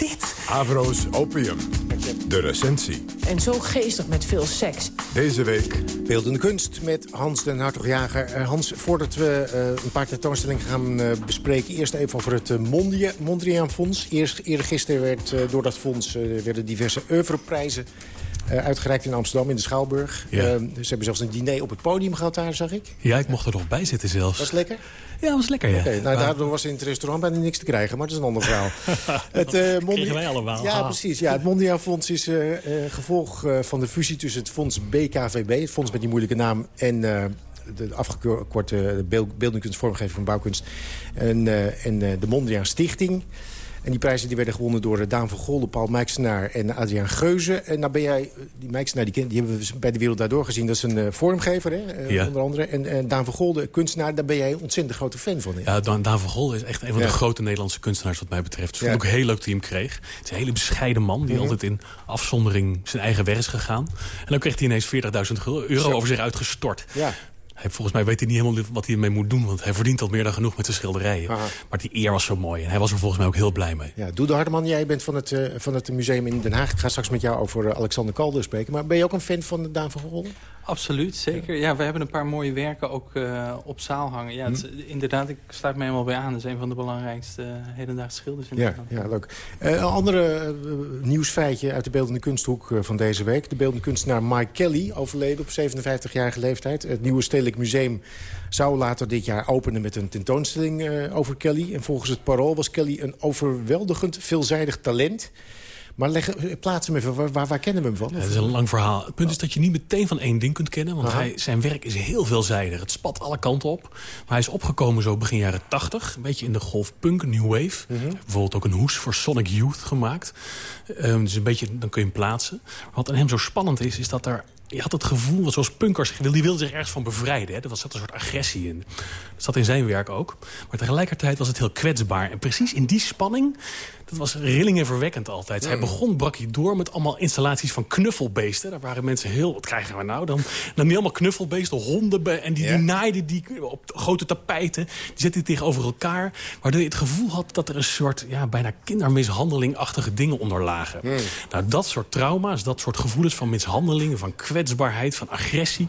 dit? Avro's Opium. De recensie. En zo geestig met veel seks. Deze week... Beeldende kunst met Hans den Hartogjager. Uh, Hans, voordat we uh, een paar tentoonstellingen gaan uh, bespreken... eerst even over het Mondriaan Fonds. Eerst, eerder gisteren werd door dat fonds werden diverse oeuvreprijzen uitgereikt in Amsterdam, in de Schouwburg. Ja. ze hebben zelfs een diner op het podium gehad daar, zag ik. Ja, ik mocht er nog bij zitten zelfs. Was lekker? Ja, dat was lekker, ja. Okay, nou, daardoor was in het restaurant bijna niks te krijgen, maar dat is een ander verhaal. het, uh, Mondia... wij allemaal. Ja, precies. Ja, het Mondiaal Fonds is uh, uh, gevolg van de fusie tussen het fonds BKVB... het fonds met die moeilijke naam... en de afgekorte beeld, beeldingkunstvormgeving van bouwkunst... en, en de Mondriaan Stichting... En die prijzen die werden gewonnen door Daan van Golde, Paul Mijksenaar en Adriaan Geuze. En nou ben jij, die Mijksenaar, die, die hebben we bij de Wereld Daardoor gezien. Dat is een uh, vormgever, hè, onder andere. En, en Daan van Golde, kunstenaar, daar ben jij een ontzettend grote fan van. Hè? Ja, Daan, Daan van Golde is echt een van de grote Nederlandse kunstenaars wat mij betreft. Ik vond ook heel leuk dat hij hem kreeg. Het is een hele bescheiden man die mhm. altijd in afzondering zijn eigen weg is gegaan. En dan kreeg hij ineens 40.000 euro over zich uitgestort. Ja. Hij, volgens mij weet hij niet helemaal wat hij ermee moet doen. Want hij verdient al meer dan genoeg met zijn schilderijen. Maar die eer was zo mooi. En hij was er volgens mij ook heel blij mee. Ja, Doe Hardeman, jij bent van het, uh, van het museum in Den Haag. Ik ga straks met jou over uh, Alexander Calder spreken. Maar ben je ook een fan van Daan van Golden? Absoluut, zeker. Ja, we hebben een paar mooie werken ook uh, op zaal hangen. Ja, het, hm. inderdaad, ik sluit me helemaal bij aan. Dat is een van de belangrijkste uh, hedendaagse schilders in ja. Ja, leuk. Uh, een andere nieuwsfeitje uit de beeldende kunsthoek van deze week. De beeldende kunstenaar Mike Kelly, overleden op 57-jarige leeftijd. Het Nieuwe Stedelijk Museum zou later dit jaar openen met een tentoonstelling over Kelly. En volgens het Parool was Kelly een overweldigend veelzijdig talent... Maar leg, plaats hem even, waar, waar, kennen we hem van? Het is een lang verhaal. Het punt is dat je niet meteen van één ding kunt kennen. Want hij, zijn werk is heel veelzijdig. Het spat alle kanten op. Maar hij is opgekomen zo begin jaren 80. Een beetje in de golf punk, new wave. Mm Bijvoorbeeld ook een hoes voor Sonic Youth gemaakt. Um, dus een beetje, dan kun je hem plaatsen. Wat aan hem zo spannend is, is dat er je had het gevoel, zoals punkers, die wilde zich ergens van bevrijden. Hè? Er zat een soort agressie in. Dat zat in zijn werk ook. Maar tegelijkertijd was het heel kwetsbaar. En precies in die spanning dat was rillingen verwekkend altijd. Hij begon, brak hij door met allemaal installaties van knuffelbeesten. Daar waren mensen heel, wat krijgen we nou? Dan, dan die allemaal knuffelbeesten, honden. En die, die naaiden die op grote tapijten. Die zetten die tegenover elkaar. Waardoor je het gevoel had dat er een soort ja, bijna kindermishandelingachtige dingen onder lagen. Nou, dat soort trauma's, dat soort gevoelens van mishandeling, van kwetsbaarheid, van agressie.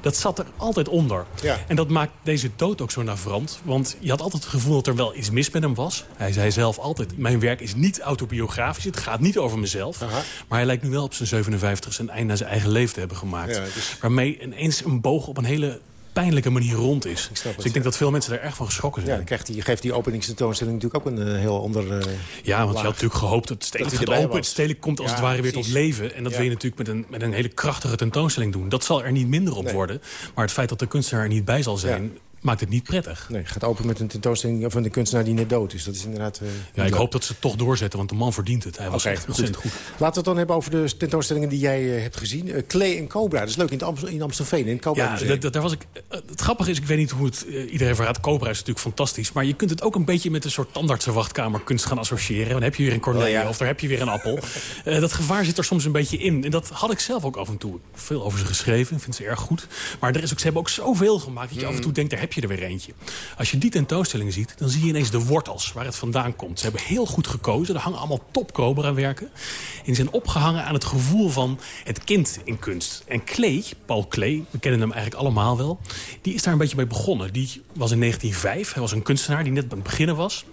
Dat zat er altijd onder. Ja. En dat maakt deze dood ook zo navrant. Want je had altijd het gevoel dat er wel iets mis met hem was. Hij zei zelf altijd, mijn werk werk is niet autobiografisch. Het gaat niet over mezelf. Maar hij lijkt nu wel op zijn 57 zijn einde naar zijn eigen leven te hebben gemaakt. Ja, dus- Waarmee ineens een boog op een hele pijnlijke manier rond is. dus ik denk ja. dat veel mensen daar erg van geschrokken Ja, zijn. dan krijgt hij, geeft die openingstentoonstelling natuurlijk ook een eh, heel ander eh, Ja, want je had natuurlijk gehoopt dat het stedelijk gaat open. was. Het stedelijk komt als Ja, het ware weer tot leven. En dat Ja. wil je natuurlijk met een, met een hele krachtige tentoonstelling doen. Dat zal er niet minder op worden. Maar het feit dat de kunstenaar er niet bij zal zijn... maakt het niet prettig. Nee, gaat open met een tentoonstelling van de kunstenaar die net dood is. Dat is inderdaad... eh, Ja, ik hoop dat ze het toch doorzetten, want de man verdient het. Hij was Oké, echt ontzettend goed. Laten we het dan hebben over de tentoonstellingen die jij eh, hebt gezien. Eh, Klee en Cobra, dat is leuk in, Amstel, in Amstelveen, in Cobra Ja, daar was ik, het grappige is, ik weet niet hoe het iedereen verraadt. Cobra is natuurlijk fantastisch. Maar je kunt het ook een beetje met een soort tandartse wachtkamerkunst gaan associëren. Dan heb je weer een cornelia Oh, ja. of daar heb je weer een appel. Dat gevaar zit er soms een beetje in. En dat had ik zelf ook af en toe. Veel over ze geschreven, ik vind ze erg goed. Maar er is ook, ze hebben ook zoveel gemaakt dat je af en toe denkt, daar heb je er weer eentje. Als je die tentoonstelling ziet, dan zie je ineens de wortels waar het vandaan komt. Ze hebben heel goed gekozen. Er hangen allemaal top Cobra werken. En die zijn opgehangen aan het gevoel van het kind in kunst. En Klee, Paul Klee, we kennen hem eigenlijk allemaal wel... die is daar een beetje mee begonnen. Die was in 1905, hij was een kunstenaar die net aan het beginnen was.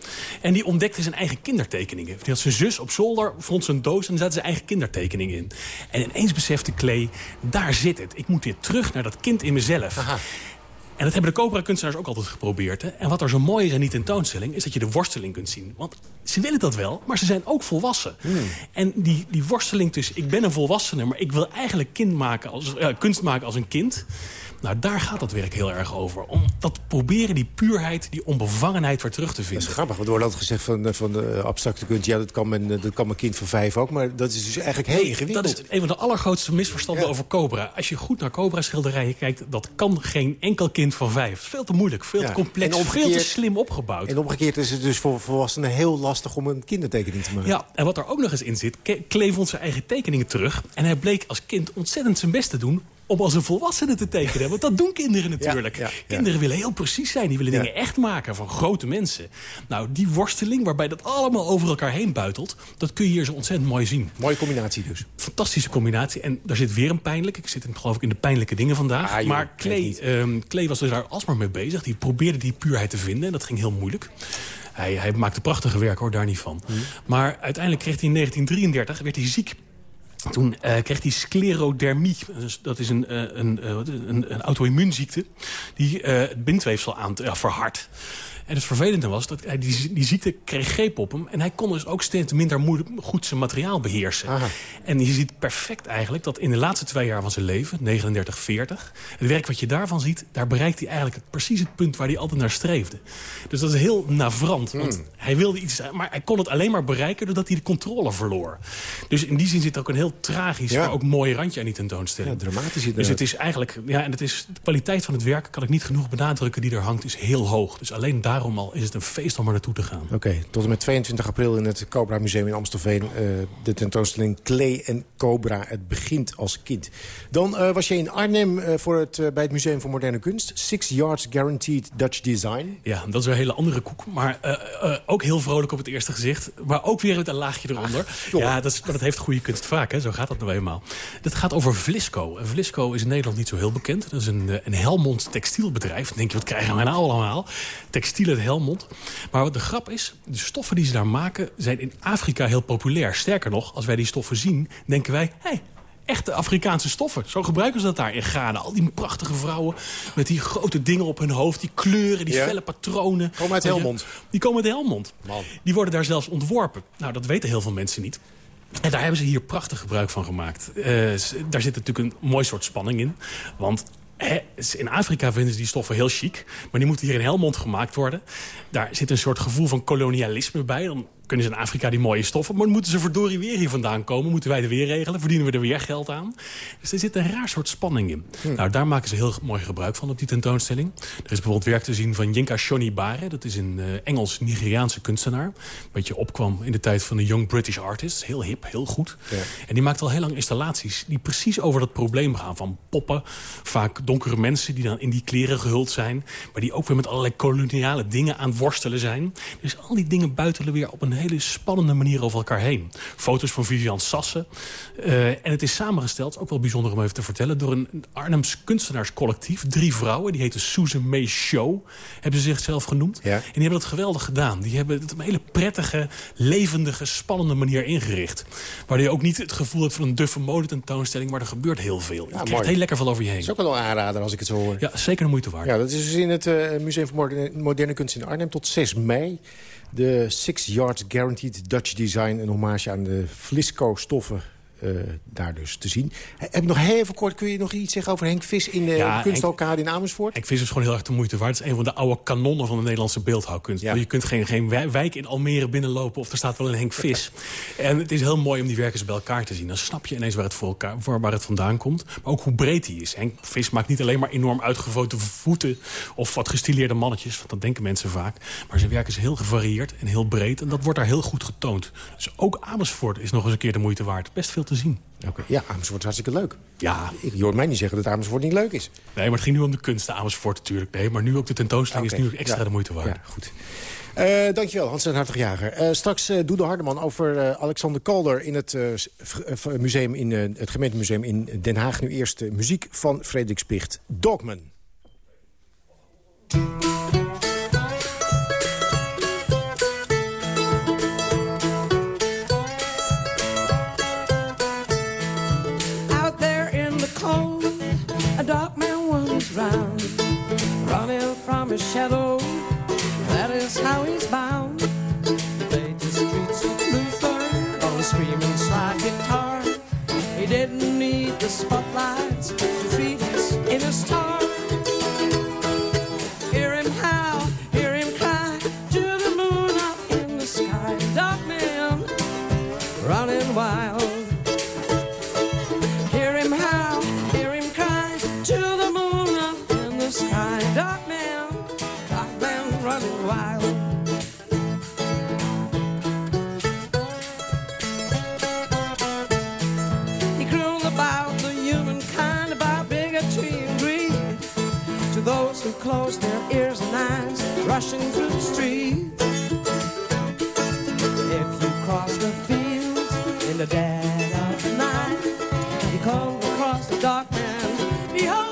En die ontdekte zijn eigen kindertekeningen. Die had zijn zus op zolder, vond zijn doos en er zaten zijn eigen kindertekeningen in. En ineens besefte Klee, daar zit het. Ik moet weer terug naar dat kind in mezelf. En dat hebben de Cobra-kunstenaars ook altijd geprobeerd. Hè? En wat er zo mooi is aan die tentoonstelling... is dat je de worsteling kunt zien. Want ze willen dat wel, maar ze zijn ook volwassen. En die, die worsteling tussen... ik ben een volwassene, maar ik wil eigenlijk kind maken als, eh, kunst maken als een kind... Nou, daar gaat dat werk heel erg over. Om dat proberen, die puurheid, die onbevangenheid weer terug te vinden. Dat is grappig, want er wordt altijd gezegd van, eh, van de abstracte kunst... ja, dat kan, mijn, eh, dat kan mijn kind van vijf ook, maar dat is dus eigenlijk heel ingewikkeld. Dat is een van de allergrootste misverstanden over Cobra. Als je goed naar Cobra-schilderijen kijkt... dat kan geen enkel kind van vijf. Veel te moeilijk, veel Ja, te complex, veel te slim opgebouwd. En omgekeerd is het dus voor volwassenen heel lastig om een kindertekening te maken. Ja, en wat er ook nog eens in zit... Vond zijn eigen tekeningen terug. En hij bleek als kind ontzettend zijn best te doen om als een volwassene te tekenen. Want dat doen kinderen natuurlijk. Ja, ja, ja. Kinderen willen heel precies zijn. Die willen dingen echt maken van grote mensen. Nou, die worsteling waarbij dat allemaal over elkaar heen buitelt... dat kun je hier zo ontzettend mooi zien. Mooie combinatie dus. Fantastische combinatie. En daar zit weer een pijnlijk. Ik zit in, geloof ik in de pijnlijke dingen vandaag. Ah, joh, maar Klee, ehm, Klee was er daar alsmaar mee bezig. Die probeerde die puurheid te vinden. En dat ging heel moeilijk. Hij, hij maakte prachtige werk, hoor, daar niet van. Hmm. Maar uiteindelijk kreeg hij in 1933 werd hij ziek. Toen eh, kreeg hij sclerodermie. Dat is een, eh, een, eh, een, een auto-immuunziekte die het bindweefsel aan verhardt. En het vervelende was dat hij die, die ziekte kreeg greep op hem. En hij kon dus ook steeds minder goed zijn materiaal beheersen. En je ziet perfect eigenlijk dat in de laatste twee jaar van zijn leven, 39, 40... het werk wat je daarvan ziet, daar bereikt hij eigenlijk precies het punt waar hij altijd naar streefde. Dus dat is heel navrant. Want Hmm. hij wilde iets, maar hij kon het alleen maar bereiken doordat hij de controle verloor. Dus in die zin zit er ook een heel tragisch, maar ook mooi randje aan die tentoonstelling. Ja, dramatisch Dus inderdaad. het is eigenlijk, ja, en het is, de kwaliteit van het werk kan ik niet genoeg benadrukken die er hangt, is heel hoog. Dus alleen daarom al is het een feest om er naartoe te gaan. Oké, tot en met 22 april in het Cobra Museum in Amstelveen. eh, de tentoonstelling Klee en Cobra. Het begint als kind. Dan eh, was je in Arnhem eh, voor het, bij het Museum voor Moderne Kunst. Six Yards Guaranteed Dutch Design. Ja, dat is een hele andere koek. Maar ook heel vrolijk op het eerste gezicht. Maar ook weer met een laagje eronder. ja, dat, is, dat heeft goede kunst vaak. Hè? Zo gaat dat nou eenmaal. Dat gaat over Vlisco. En Vlisco is in Nederland niet zo heel bekend. Dat is een, een Helmond textielbedrijf. Dan denk je, wat krijgen we nou allemaal? Textiel uit Helmond. Maar wat de grap is, de stoffen die ze daar maken... zijn in Afrika heel populair. Sterker nog, als wij die stoffen zien, denken wij... Hey, echte Afrikaanse stoffen. Zo gebruiken ze dat daar in Ghana. Al die prachtige vrouwen met die grote dingen op hun hoofd. Die kleuren, die Ja. felle patronen. Komen uit? Helmond. Die komen uit Helmond. Die worden daar zelfs ontworpen. Nou, dat weten heel veel mensen niet. En daar hebben ze hier prachtig gebruik van gemaakt. Eh, daar zit natuurlijk een mooi soort spanning in. Want in Afrika vinden ze die stoffen heel chic. Maar die moeten hier in Helmond gemaakt worden. Daar zit een soort gevoel van kolonialisme bij. Dan kunnen ze in Afrika die mooie stoffen. Maar moeten ze verdorie weer hier vandaan komen. Moeten wij er weer regelen. Verdienen we er weer geld aan. Dus er zit een raar soort spanning in. Nou, daar maken ze heel mooi gebruik van op die tentoonstelling. Er is bijvoorbeeld werk te zien van Yinka Shonibare. Dat is een eh, Engels-Nigeriaanse kunstenaar. Een beetje opkwam in de tijd van de Young British Artists. Heel hip, heel goed. En die maakt al heel lang installaties die precies over dat probleem gaan. Van poppen, vaak donkere mensen die dan in die kleren gehuld zijn. Maar die ook weer met allerlei koloniale dingen aan het worstelen zijn. Dus al die dingen buitelen weer op een hele spannende manier over elkaar heen. Foto's van Vivian Sassen. Uh, en het is samengesteld, ook wel bijzonder om even te vertellen... door een Arnhems kunstenaarscollectief. Drie vrouwen, die heten Susan May Show, hebben ze zichzelf genoemd. En die hebben dat geweldig gedaan. Die hebben het op een hele prettige, levendige, spannende manier ingericht. Waar je ook niet het gevoel hebt van een duffe modetentoonstelling... maar er gebeurt heel veel. je krijgt heel lekker veel over je heen. Dat is ook wel een aanrader als ik het zo hoor. Ja, zeker een moeite waard. Ja, dat is dus in het uh, Museum voor Moderne Kunst in Arnhem tot 6 mei. De Six Yards Guaranteed Dutch Design. Een hommage aan de Flisco-stoffen uh, daar dus te zien. Heb ik nog heel even kort, kun je nog iets zeggen over Henk Vis in de ja, kunstalkade in Amersfoort? Henk Vis is gewoon heel erg de moeite waard. Het is een van de oude kanonnen van de Nederlandse beeldhouwkunst. Je kunt geen, geen wijk in Almere binnenlopen of er staat wel een Henk Vis. en het is heel mooi om die werken bij elkaar te zien. Dan snap je ineens waar het, voor elkaar, waar het vandaan komt. Maar ook hoe breed hij is. Henk Vis maakt niet alleen maar enorm uitgevoten voeten of wat gestileerde mannetjes. Want dat denken mensen vaak. Maar zijn werk is heel gevarieerd en heel breed. En dat wordt daar heel goed getoond. Dus ook Amersfoort is nog eens een keer de moeite waard. Best veel te zien. Okay. Ja, Amersfoort is hartstikke leuk. Ja. Ik, je hoort mij niet zeggen dat Amersfoort niet leuk is. Nee, maar het ging nu om de kunst, Amersfoort natuurlijk. Nee, maar nu ook de tentoonstelling is nu extra de moeite waard. Ja, goed. Uh, dankjewel, Hans en Hartig Jager. Uh, straks uh, Doede Hardeman over Alexander Calder in het, museum in, het gemeentemuseum in Den Haag. Nu eerst muziek van Frederik Spicht, Dogman. Shadow. That is how he's close their ears and eyes, rushing through the street. If you cross the fields in the dead of night, you come across the dark man, behold,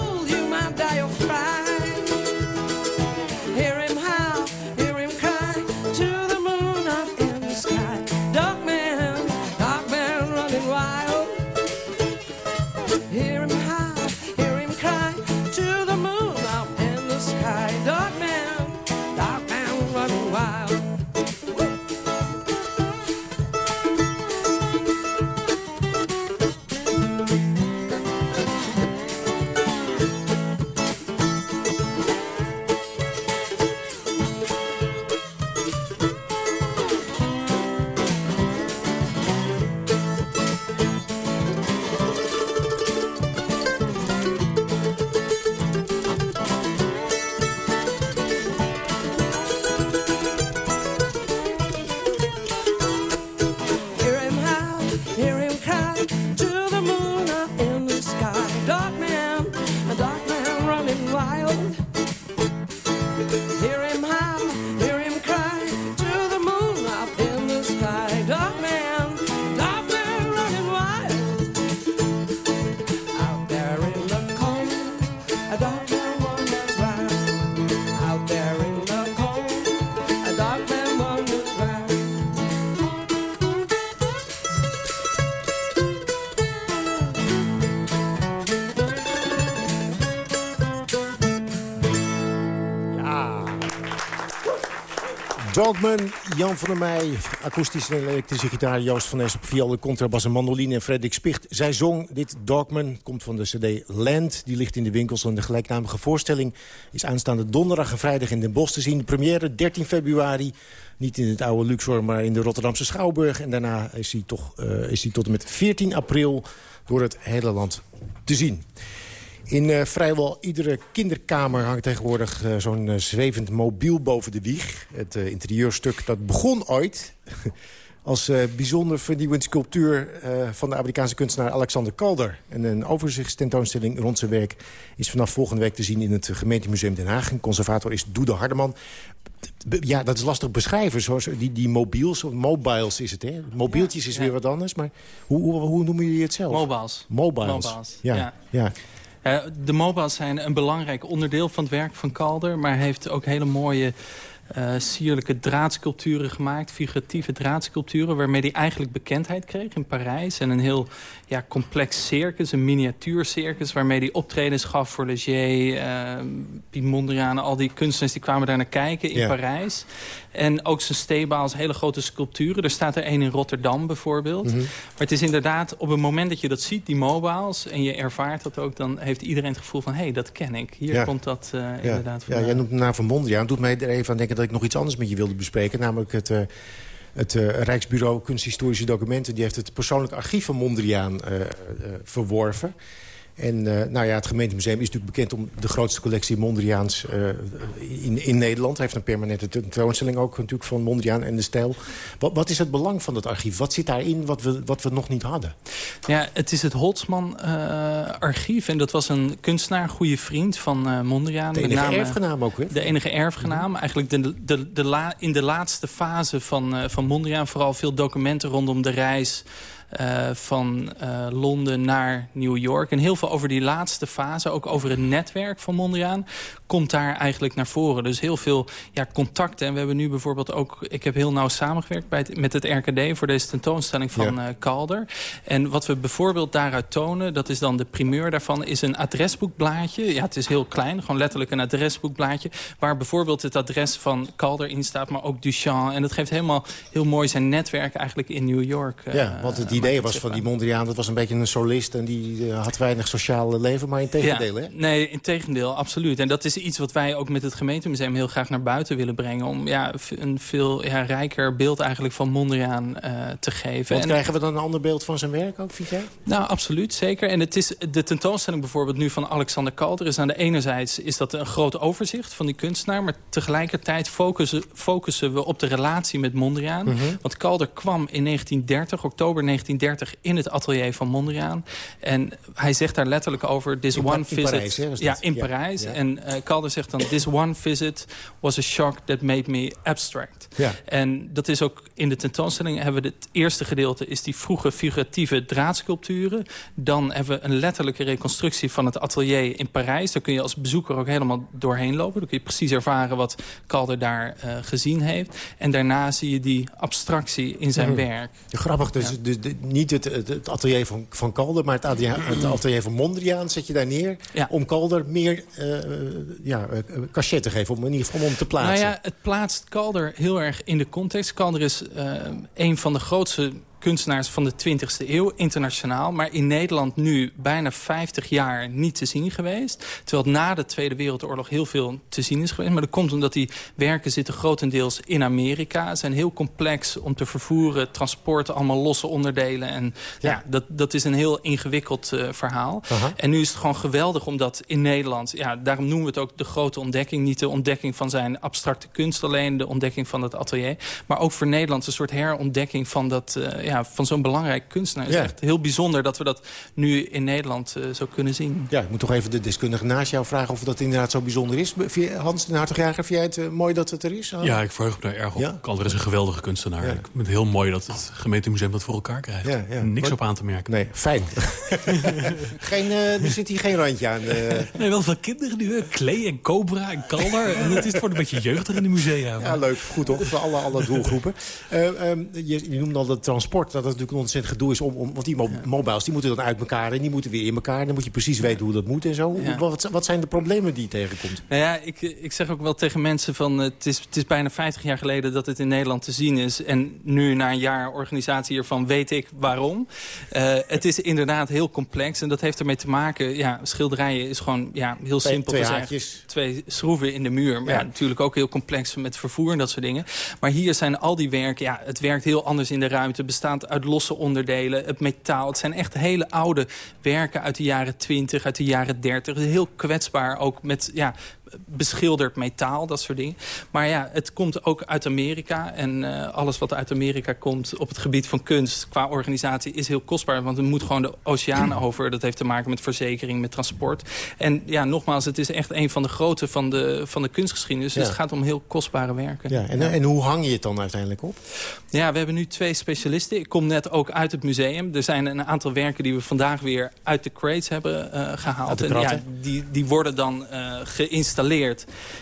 Dogman, Jan van der Meij, akoestische en elektrische gitaar... Joost van Nes op viool, contrabas en mandoline en Frederik Spicht. Zij zong dit Dogman, komt van de cd Land. Die ligt in de winkels en de gelijknamige voorstelling... is aanstaande donderdag en vrijdag in Den Bosch te zien. De première 13 februari, niet in het oude Luxor... maar in de Rotterdamse Schouwburg. En daarna is hij, toch, eh, is hij tot en met 14 april door het hele land te zien. In eh, vrijwel iedere kinderkamer hangt tegenwoordig eh, zo'n eh, zwevend mobiel boven de wieg. Het interieurstuk dat begon ooit als bijzonder vernieuwend sculptuur van de Amerikaanse kunstenaar Alexander Calder. En een overzichtstentoonstelling rond zijn werk is vanaf volgende week te zien in het gemeentemuseum Den Haag. En conservator is Doede Hardeman. Ja, dat is lastig beschrijven. Zoals die, die mobiels, of mobiles is het, hè? Mobieltjes ja, is weer wat anders, maar hoe, hoe, hoe, noemen jullie het zelf? Mobiles. Mobiles. Mobiles. Ja, ja. Uh, de mobiles zijn een belangrijk onderdeel van het werk van Calder... maar heeft ook hele mooie uh, sierlijke draadsculpturen gemaakt. Figuratieve draadsculpturen. Waarmee hij eigenlijk bekendheid kreeg in Parijs. En een heel ja, complex circus. Een miniatuurcircus. Waarmee hij optredens gaf voor Leger. Uh, Piet Mondriaan. Al die kunstenaars die kwamen daar naar kijken in ja. Parijs. En ook zijn steebaals, hele grote sculpturen. Er staat er één in Rotterdam bijvoorbeeld. Mm -hmm. Maar het is inderdaad, op het moment dat je dat ziet, die mobiles... en je ervaart dat ook, dan heeft iedereen het gevoel van... hé, hey, dat ken ik. Hier ja. komt dat uh, ja. inderdaad vandaan. Ja, jij noemt de naam van Mondriaan. Het doet mij er even aan denken dat ik nog iets anders met je wilde bespreken. Namelijk het... Uh, het uh, Rijksbureau Kunsthistorische Documenten... die heeft het persoonlijk archief van Mondriaan uh, uh, verworven. En uh, nou ja, het gemeentemuseum is natuurlijk bekend om de grootste collectie Mondriaans uh, in, in Nederland. Hij heeft een permanente tentoonstelling ook natuurlijk van Mondriaan en de stijl. Wat, wat is het belang van dat archief? Wat zit daarin wat we, wat we nog niet hadden? Ja, het is het Holtzman uh, archief. En dat was een kunstenaar, goede vriend van Mondriaan. De enige name, erfgenaam ook, hè? De enige erfgenaam. Mm. Eigenlijk de, de, de la, in de laatste fase van, van Mondriaan vooral veel documenten rondom de reis... Uh, van uh, Londen naar New York. En heel veel over die laatste fase, ook over het netwerk van Mondriaan... komt daar eigenlijk naar voren. Dus heel veel ja, contacten. En we hebben nu bijvoorbeeld ook... Ik heb heel nauw samengewerkt bij het, met het RKD... voor deze tentoonstelling van ja. uh, Calder. En wat we bijvoorbeeld daaruit tonen... dat is dan de primeur daarvan... is een adresboekblaadje. Ja, het is heel klein, gewoon letterlijk een adresboekblaadje... waar bijvoorbeeld het adres van Calder in staat... maar ook Duchamp. En dat geeft helemaal heel mooi zijn netwerk eigenlijk in New York. ja, want het idee was van die Mondriaan... dat was een beetje een solist en die uh, had weinig sociaal leven. Maar in tegendeel, ja, hè? Nee, in tegendeel, absoluut. En dat is iets wat wij ook met het gemeentemuseum... heel graag naar buiten willen brengen. Om ja, een veel ja, rijker beeld eigenlijk van Mondriaan uh, te geven. Want en, krijgen we dan een ander beeld van zijn werk ook, vind jij? Nou, absoluut, zeker. En het is de tentoonstelling bijvoorbeeld nu van Alexander Calder... is aan de enerzijds is dat een groot overzicht van die kunstenaar... maar tegelijkertijd focussen, focussen we op de relatie met Mondriaan. Mm -hmm. Want Calder kwam in 1930, oktober 1930 in het atelier van Mondriaan. En hij zegt daar letterlijk over... This in, one in visit. Parijs, hè, ja, in ja, Parijs. Ja. En uh, Calder zegt dan... This one visit was a shock that made me abstract. Ja. En dat is ook in de tentoonstelling... hebben we het eerste gedeelte... is die vroege figuratieve draadsculpturen. Dan hebben we een letterlijke reconstructie van het atelier in Parijs. Daar kun je als bezoeker ook helemaal doorheen lopen. Dan kun je precies ervaren wat Calder daar uh, gezien heeft. En daarna zie je die abstractie in zijn mm. werk. Grappig, dus, ja. dus, niet het, het, atelier van, van Calder, maar het atelier, het atelier van Mondriaan zet je daar neer... Ja. om Calder meer uh, ja, cachet te geven, om in ieder geval om te plaatsen. Nou ja, het plaatst Calder heel erg in de context. Calder is uh, een van de grootste kunstenaars van de 20e eeuw, internationaal. Maar in Nederland nu bijna 50 jaar niet te zien geweest. Terwijl na de Tweede Wereldoorlog heel veel te zien is geweest. Maar dat komt omdat die werken zitten grotendeels in Amerika. Ze zijn heel complex om te vervoeren. Transport, allemaal losse onderdelen. En ja, ja dat, dat is een heel ingewikkeld uh, verhaal. Uh -huh. En nu is het gewoon geweldig omdat in Nederland... Ja, daarom noemen we het ook de grote ontdekking. Niet de ontdekking van zijn abstracte kunst alleen. De ontdekking van het atelier. Maar ook voor Nederland een soort herontdekking van dat... Uh, ja, van zo'n belangrijk kunstenaar. Het ja. is echt heel bijzonder dat we dat nu in Nederland uh, zo kunnen zien. Ja, ik moet toch even de deskundige naast jou vragen of dat inderdaad zo bijzonder is. Hans de Hartogjager, vind jij het uh, mooi dat het er is? Ja, ik verheug me daar erg op. Ja? Calder is een geweldige kunstenaar. Ja. Ik vind het heel mooi dat het gemeentemuseum dat voor elkaar krijgt. Ja, ja. Niks Wat? op aan te merken. Nee, fijn. geen, uh, er zit hier geen randje aan. Nee, wel veel kinderen nu. Klee en Cobra en Calder. en het is wordt een beetje jeugdig in de musea. Ja, leuk. Goed toch? Voor alle, alle doelgroepen. Um, je, je noemde al het transport. Dat het natuurlijk een ontzettend gedoe is. Om, om, want die mo ja. mobiles die moeten dan uit elkaar en die moeten weer in elkaar. Dan moet je precies weten hoe dat moet en zo. Ja. Wat, wat zijn de problemen die je tegenkomt? Nou ja, ik, ik zeg ook wel tegen mensen van... Het is, het is bijna 50 jaar geleden dat het in Nederland te zien is. En nu na een jaar organisatie hiervan weet ik waarom. Uh, het is inderdaad heel complex. En dat heeft ermee te maken... Ja, schilderijen is gewoon ja, heel twee, simpel twee gezegd. Haakjes. Twee schroeven in de muur. Maar ja. ja. natuurlijk ook heel complex met vervoer en dat soort dingen. Maar hier zijn al die werken... Ja, het werkt heel anders in de ruimte. Bestaat bestaat uit losse onderdelen. Het metaal. Het zijn echt hele oude werken uit de jaren 20, uit de jaren 30. Heel kwetsbaar ook met ja, beschilderd metaal, dat soort dingen. Maar ja, het komt ook uit Amerika. En uh, alles wat uit Amerika komt op het gebied van kunst... qua organisatie is heel kostbaar. Want het moet gewoon de oceanen over. Dat heeft te maken met verzekering, met transport. En ja, nogmaals, het is echt een van de grote van de, van de kunstgeschiedenis. Dus het gaat om heel kostbare werken. Ja, en, en hoe hang je het dan uiteindelijk op? Ja, we hebben nu twee specialisten. Ik kom net ook uit het museum. Er zijn een aantal werken die we vandaag weer uit de crates hebben uh, gehaald. en ja, die, die worden dan uh, geïnstalleerd.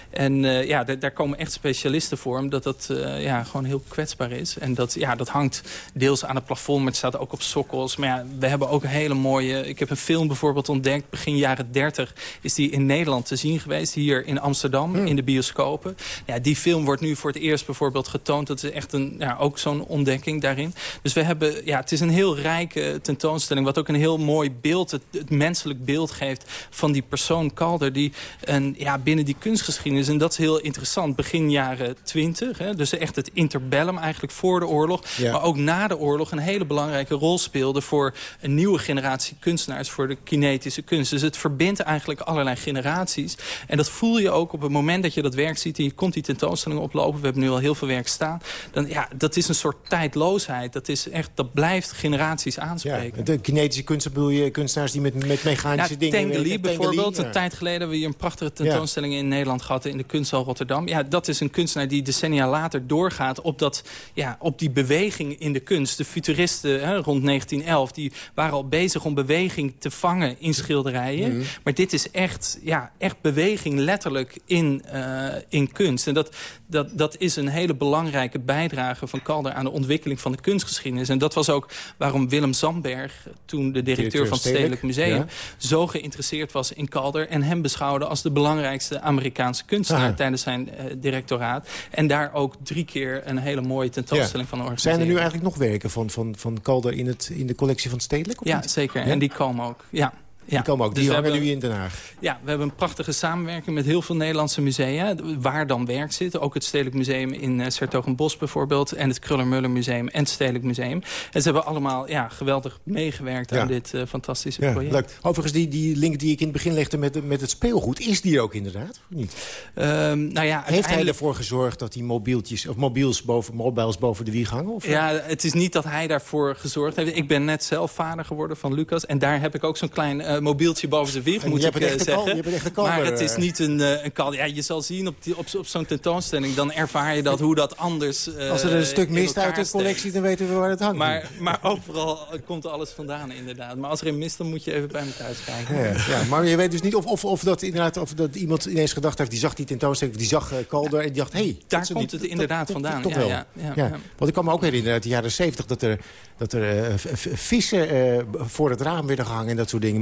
En uh, ja, daar komen echt specialisten voor. Omdat dat uh, ja, gewoon heel kwetsbaar is. En dat, ja, dat hangt deels aan het plafond, maar het staat ook op sokkels. Maar ja, we hebben ook een hele mooie... Ik heb een film bijvoorbeeld ontdekt, begin jaren 30... is die in Nederland te zien geweest, hier in Amsterdam, Hmm. in de bioscopen. Ja, die film wordt nu voor het eerst bijvoorbeeld getoond. Dat is echt een, ja, ook zo'n ontdekking daarin. Dus we hebben, ja, het is een heel rijke tentoonstelling... wat ook een heel mooi beeld, het, het menselijk beeld geeft... van die persoon Calder, die een, ja, binnen die kunstgeschiedenis... en dat is heel interessant, begin jaren 20. Hè, dus echt het interbellum eigenlijk voor de oorlog. Ja. Maar ook na de oorlog een hele belangrijke rol speelde... voor een nieuwe generatie kunstenaars, voor de kinetische kunst. Dus het verbindt eigenlijk allerlei generaties. En dat voel je ook op het moment dat je dat werk ziet... en je komt die tentoonstelling oplopen. We hebben nu al heel veel werk staan. Dan, ja, dat is een soort tijdloosheid. Dat, is echt, dat blijft generaties aanspreken. De kinetische kunst, bedoel je kunstenaars die met, met mechanische Ja, dingen Tengeli bijvoorbeeld. ja. Een tijd geleden hebben we hier een prachtige tentoonstelling in Nederland gehad... in de kunsthal Rotterdam. Ja, dat is een kunstenaar die decennia later doorgaat... op, dat, ja, op die beweging in de kunst. De futuristen hè, rond 1911 die waren al bezig om beweging te vangen in schilderijen. Mhm. Maar dit is echt, ja, echt beweging letterlijk in, eh, in kunst. En dat, dat, dat is een hele belangrijke bijdrage van Calder... aan de ontwikkeling van de kunstgeschiedenis. En dat was ook waarom Willem Zandberg, toen de directeur van het Stedelijk Museum... ja. zo geïnteresseerd was in Calder... en hem beschouwde als de belangrijkste Amerikaanse kunstenaar... Ah. tijdens zijn eh, directoraat. En daar ook drie keer een hele mooie tentoonstelling van organiseren. Zijn er nu eigenlijk nog werken van, van, van Calder in, het, in de collectie van Stedelijk? of Ja, niet? zeker. Ja? En die komen ook. Ja. Ja. Die komen ook. Dus Die hangen hebben- nu in Den Haag. Ja, we hebben een prachtige samenwerking met heel veel Nederlandse musea... waar dan werk zit. Ook het Stedelijk Museum in uh, Sertogenbos bijvoorbeeld... en het Kruller-Müller Museum en het Stedelijk Museum. En ze hebben allemaal ja, geweldig meegewerkt Ja. aan dit eh, fantastische Ja, project. leuk. Overigens, die, die link die ik in het begin legde met, met het speelgoed... is die ook inderdaad, of niet? Ehm, nou ja, Heeft hij ervoor gezorgd dat die mobieltjes, of mobiels boven, mobiles boven de wieg hangen? Of? Ja, het is niet dat hij daarvoor gezorgd heeft. Ik ben net zelf vader geworden van Lucas. En daar heb ik ook zo'n klein eh, mobieltje boven zijn wieg, moet je ik kal- zeggen. je hebt een echte kalder, maar het is eh. niet een, eh, een kal. Ja, je zal zien op, die, op, op zo'n tentoonstelling, dan ervaar je dat hoe dat anders Als er een stuk mist uit de collectie, dan weten we waar het hangt. Maar, maar overal komt alles vandaan, inderdaad. Maar als er een mist, dan moet je even bij me thuis kijken. Ja, ja, maar je weet dus niet of, of, of, dat inderdaad, of dat iemand ineens gedacht heeft... die zag die tentoonstelling, of die zag Calder en die dacht... Hey, Daar is komt het inderdaad vandaan. Toch Ja, wel. ja. Want ik kan me ook herinneren uit de jaren zeventig... dat er, dat er vissen voor het raam werden gehangen en dat soort dingen.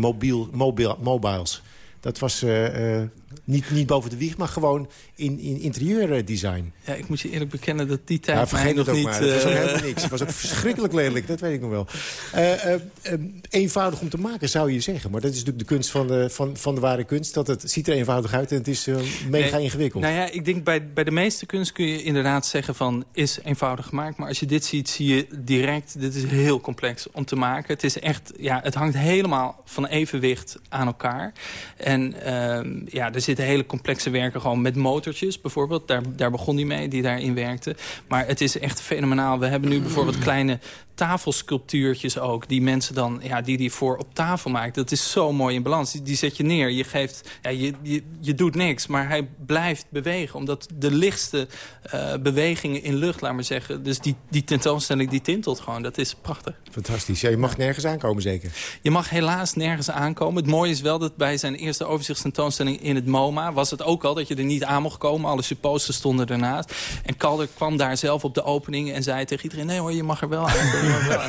Mobiel, mobiles. Dat was eh, eh, niet, niet boven de wieg, maar gewoon in, in interieurdesign. Ja, ik moet je eerlijk bekennen dat die tijd Ja, mij vergeet nog het ook niet... maar. Het was ook eh, helemaal niks. Het was ook verschrikkelijk lelijk, dat weet ik nog wel. Eh, eh, eh, eenvoudig om te maken, zou je zeggen. Maar dat is natuurlijk de kunst van de, van, van de ware kunst. Dat het ziet er eenvoudig uit en het is eh, mega Nee, ingewikkeld. Nou ja, ik denk bij, bij de meeste kunst kun je inderdaad zeggen van... is eenvoudig gemaakt. Maar als je dit ziet, zie je direct... dit is heel complex om te maken. Het is echt, ja, het hangt helemaal van evenwicht aan elkaar. En ehm, ja, er zitten hele complexe werken gewoon met motortjes bijvoorbeeld. Daar, daar begon hij mee, die daarin werkte. Maar het is echt fenomenaal. We hebben nu bijvoorbeeld kleine tafelsculptuurtjes ook... die mensen dan, ja, die die voor op tafel maakt. Dat is zo mooi in balans. Die, die zet je neer. Je, geeft, ja, je, je, je doet niks, maar hij blijft bewegen. Omdat de lichtste eh, bewegingen in lucht, laat maar zeggen... dus die, die tentoonstelling, die tintelt gewoon. Dat is prachtig. Fantastisch. Ja, je mag nergens aankomen zeker. Je mag helaas nergens aankomen. Het mooie is wel dat bij zijn eerste overzichtstentoonstelling in het MoMA... was het ook al dat je er niet aan mocht komen. Alle supposten stonden ernaast. En Calder kwam daar zelf op de opening en zei tegen iedereen... nee hoor, je mag er wel aankomen.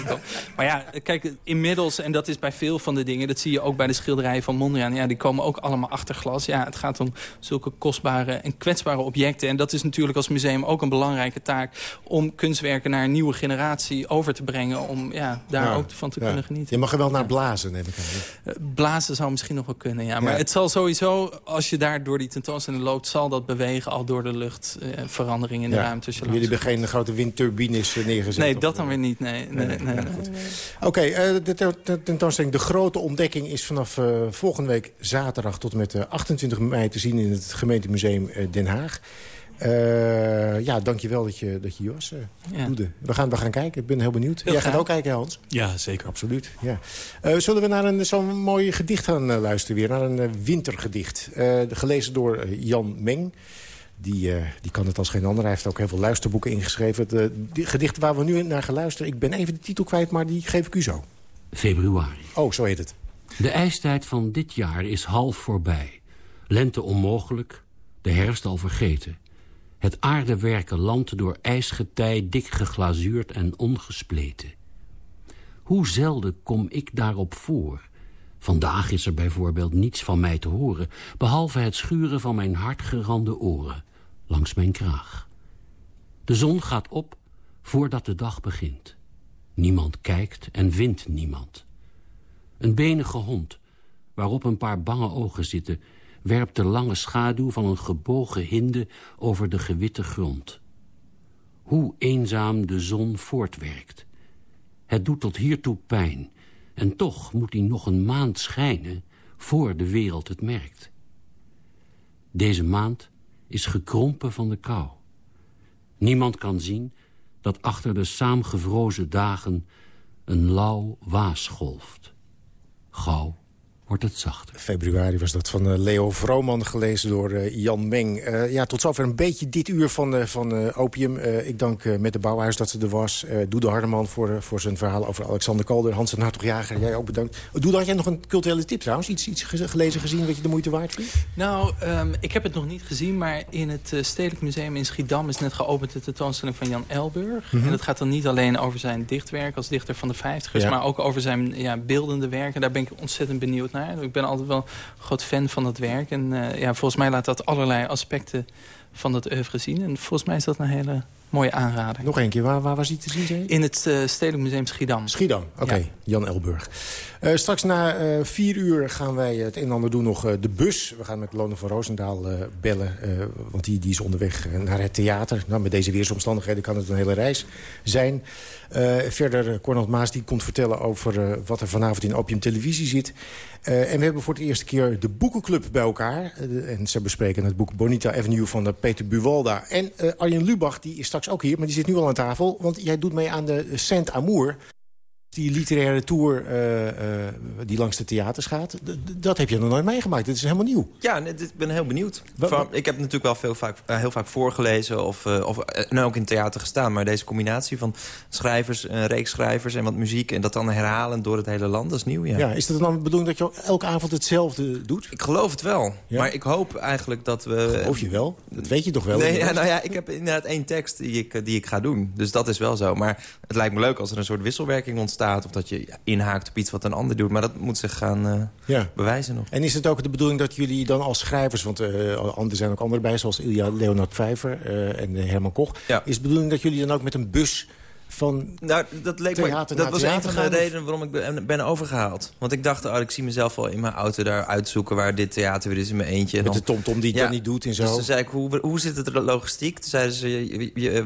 Wel. Maar ja, kijk, inmiddels, en dat is bij veel van de dingen... dat zie je ook bij de schilderijen van Mondriaan... ja, die komen ook allemaal achter glas. Ja, het gaat om zulke kostbare en kwetsbare objecten. En dat is natuurlijk als museum ook een belangrijke taak... om kunstwerken naar een nieuwe generatie over te brengen... om ja, daar Ja, ook van te ja. kunnen genieten. Je mag er wel naar blazen, neem ik aan. Eh, Blazen zou misschien nog wel kunnen, ja. Maar het zal sowieso, als je daar door die tentoonstelling loopt... zal dat bewegen al door de lucht, verandering in de ruimte. Jullie hebben geen grote windturbines neergezet? Nee, dat dan weer niet. Nee, nee, nee, nee, Oké, uh, de, tentoonstelling De Grote Ontdekking is vanaf uh, volgende week zaterdag... tot en met 28 mei te zien in het gemeentemuseum Den Haag. Uh, ja, dankjewel dat je, dat je hier was, uh, ja. We gaan, we gaan kijken, ik ben heel benieuwd. Heel Jij gaat ook kijken, Hans? Ja, zeker. Absoluut, ja. Uh, zullen we naar zo'n mooi gedicht gaan luisteren weer? Naar een wintergedicht. gelezen door Jan Meng. Die, die kan het als geen ander. Hij heeft ook heel veel luisterboeken ingeschreven. De, die gedicht waar we nu naar gaan luisteren... ik ben even de titel kwijt, maar die geef ik u zo. Februari. Oh, zo heet het. De ijstijd van dit jaar is half voorbij. Lente onmogelijk, de herfst al vergeten. Het aardewerken land door ijsgetij dik geglazuurd en ongespleten. Hoe zelden kom ik daarop voor? Vandaag is er bijvoorbeeld niets van mij te horen... behalve het schuren van mijn hartgerande oren langs mijn kraag. De zon gaat op voordat de dag begint. Niemand kijkt en vindt niemand. Een benige hond, waarop een paar bange ogen zitten werpt de lange schaduw van een gebogen hinde over de gewitte grond. Hoe eenzaam de zon voortwerkt. Het doet tot hiertoe pijn. En toch moet hij nog een maand schijnen voor de wereld het merkt. Deze maand is gekrompen van de kou. Niemand kan zien dat achter de saamgevrozen dagen een lauw waas golft. Gauw wordt het zachter. Februari was dat van uh, Leo Vrooman, gelezen door uh, Jan Meng. Uh, ja, tot zover een beetje dit uur van, van Opium. ik dank met de Bouwhuis dat ze er was. Doede Hardeman voor, voor zijn verhaal over Alexander Kalder. Hans en Hartog-Jager, jij ook bedankt. Doe had jij nog een culturele tip trouwens? Iets, iets gelezen, gezien wat je de moeite waard vindt? Nou, um, ik heb het nog niet gezien, maar in het Stedelijk Museum in Schiedam... is net geopend de tentoonstelling van Jan Elburg. Mm -hmm. En dat gaat dan niet alleen over zijn dichtwerk als dichter van de vijftigers... Ja. maar ook over zijn ja, beeldende werken. Daar ben ik ontzettend benieuwd naar. Ik ben altijd wel een groot fan van dat werk. En uh, ja, volgens mij laat dat allerlei aspecten van dat oeuvre zien. En volgens mij is dat een hele mooie aanrader. Nog een keer, waar, waar was hij te zien? Zei? In het uh, Stedelijk Museum Schiedam. Schiedam, oké. Okay. Ja. Jan Elburg. Uh, straks na uh, vier uur gaan wij het een en ander doen nog de bus. We gaan met Lone van Roosendaal bellen, want die, die is onderweg naar het theater. Nou, met deze weersomstandigheden kan het een hele reis zijn. Verder, Cornel Maas die komt vertellen over wat er vanavond in Opium Televisie zit. en we hebben voor het eerste keer de boekenclub bij elkaar. en ze bespreken het boek Bonita Avenue van Peter Buwalda. En Arjen Lubach, die is straks ook hier, maar die zit nu al aan tafel. Want jij doet mee aan de Saint-Amour. Die literaire tour uh, uh, die langs de theaters gaat. dat heb je nog nooit meegemaakt. Dit is helemaal nieuw. Ja, ik ben heel benieuwd. Ik heb natuurlijk wel veel vaak, uh, heel vaak voorgelezen of, of nou ook in theater gestaan. Maar deze combinatie van schrijvers, een reeks schrijvers en wat muziek... en dat dan herhalen door het hele land, dat is nieuw, ja. ja is het dan de bedoeling dat je elke avond hetzelfde doet? Ik geloof het wel. Ja? Maar ik hoop eigenlijk dat we... Geloof je wel? Dat weet je toch wel? Nee, ja, nou ja, ik heb inderdaad één tekst die ik, die ik ga doen. Dus dat is wel zo. Maar het lijkt me leuk als er een soort wisselwerking ontstaat of dat je inhaakt op iets wat een ander doet. Maar dat moet zich gaan uh, ja. bewijzen nog. En is het ook de bedoeling dat jullie dan als schrijvers... want uh, er zijn ook anderen bij, zoals Ilja Leonard Vijver uh, en Herman Koch... Ja. is de bedoeling dat jullie dan ook met een bus van nou, dat leek me, dat was een van de redenen waarom ik ben, ben, overgehaald. Want ik dacht, oh, ik zie mezelf wel in mijn auto daar uitzoeken... waar dit theater weer is in mijn eentje. Met dan, de tomtom die het ja, dan niet doet en zo. Dus toen zei ik, hoe, hoe zit het logistiek? Toen zeiden ze,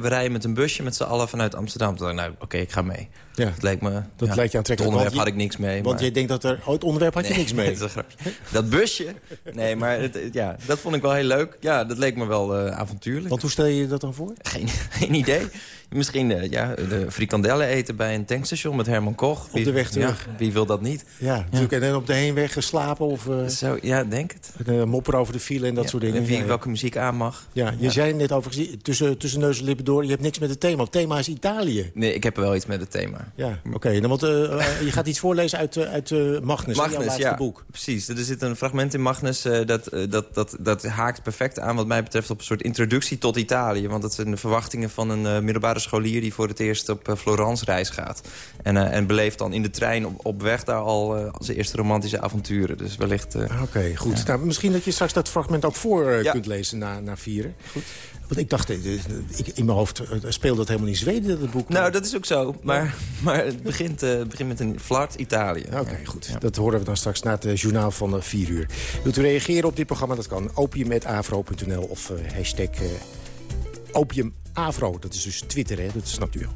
we rijden met een busje met z'n allen vanuit Amsterdam. Toen dacht ik, nou, oké, okay, ik ga mee. Ja. Dat leek me... Dat ja, lijkt je aantrekkelijk. Het onderwerp had ik niks mee. Want maar... je denkt dat er... Oh, het onderwerp had je nee, niks mee. dat, is een grapje. dat busje? Nee, maar het, ja, dat vond ik wel heel leuk. Ja, dat leek me wel uh, avontuurlijk. Want hoe stel je dat dan voor? Geen, geen idee. Misschien uh, ja, de frikandellen eten bij een tankstation met Herman Koch. Wie, op de weg terug. Ja, wie wil dat niet? Ja, natuurlijk. En dan op de heenweg geslapen of... Uh, Zo, ja, denk het. Uh, mopper over de file en dat soort dingen. En wie, welke muziek aan mag. Ja, je zei net over tussen, tussen neus en lippen door... je hebt niks met het thema. Het thema is Italië. Nee, ik heb wel iets met het thema. Ja, oké. Okay. Want je gaat iets voorlezen uit, uit Magnus, Magnus, laatste ja, boek. Precies. Er zit een fragment in Magnus... dat, dat, dat, dat haakt perfect aan wat mij betreft op een soort introductie tot Italië. Want dat zijn de verwachtingen van een middelbare scholier... die voor het eerst op Florence reis gaat. En, uh, en beleeft dan in de trein op, op weg daar al uh, zijn eerste romantische avonturen. Dus wellicht... Uh, Oké, okay, goed. Ja. Nou, misschien dat je straks dat fragment ook voor kunt lezen na, na vieren. Goed. Want ik dacht, eh, ik, in mijn hoofd speelde dat helemaal in Zweden, dat boek. Nou, dat is ook zo. Maar, maar het begint, uh, begint met een flart Italië. Oké, goed. Dat horen we dan straks na het journaal van 4 uur. Wilt u reageren op dit programma? Dat kan opium.afro.nl of hashtag opiumafro. Dat is dus Twitter, hè? dat snapt u wel.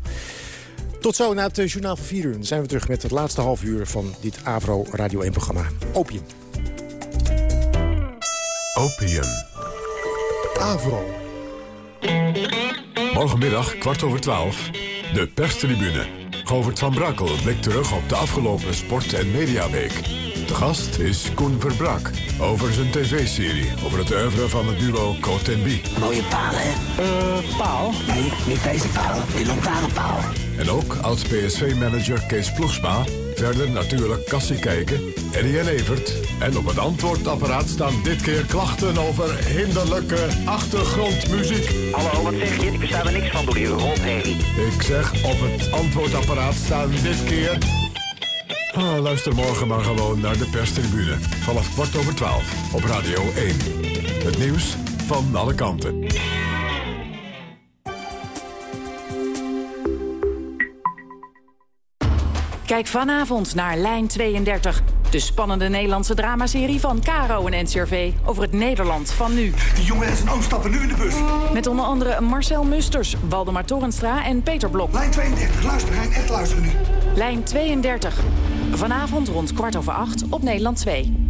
Tot zo na het journaal van 4 uur. Dan zijn we terug met het laatste half uur van dit Avro Radio 1-programma. Opium. Opium. Avro. Morgenmiddag, kwart over twaalf, de perstribune. Govert van Brakel blikt terug op de afgelopen sport- en mediaweek. De gast is Koen Verbrak over zijn tv-serie... over het oeuvre van het duo Coat Bie. Mooie paal, hè? Uh, paal? Nee, niet deze paal, die lantaarnpaal. En ook oud-PSV-manager Kees Ploegsma Verder natuurlijk kassie kijken, Eddie en Evert. En op het antwoordapparaat staan dit keer klachten over hinderlijke achtergrondmuziek. Hallo, wat zeg je? Ik versta er niks van door die rotherrie. Ik zeg, op het antwoordapparaat staan dit keer... Ah, luister morgen maar gewoon naar de perstribune. Vanaf kwart over twaalf op Radio 1. Het nieuws van alle kanten. Kijk vanavond naar Lijn 32. De spannende Nederlandse dramaserie van Caro en NCRV over het Nederland van nu. Die jongen en zijn oom stappen nu in de bus. Met onder andere Marcel Musters, Waldemar Torenstra en Peter Blok. Lijn 32, luister Hein, echt luisteren nu. Lijn 32. Vanavond rond kwart over acht op Nederland 2.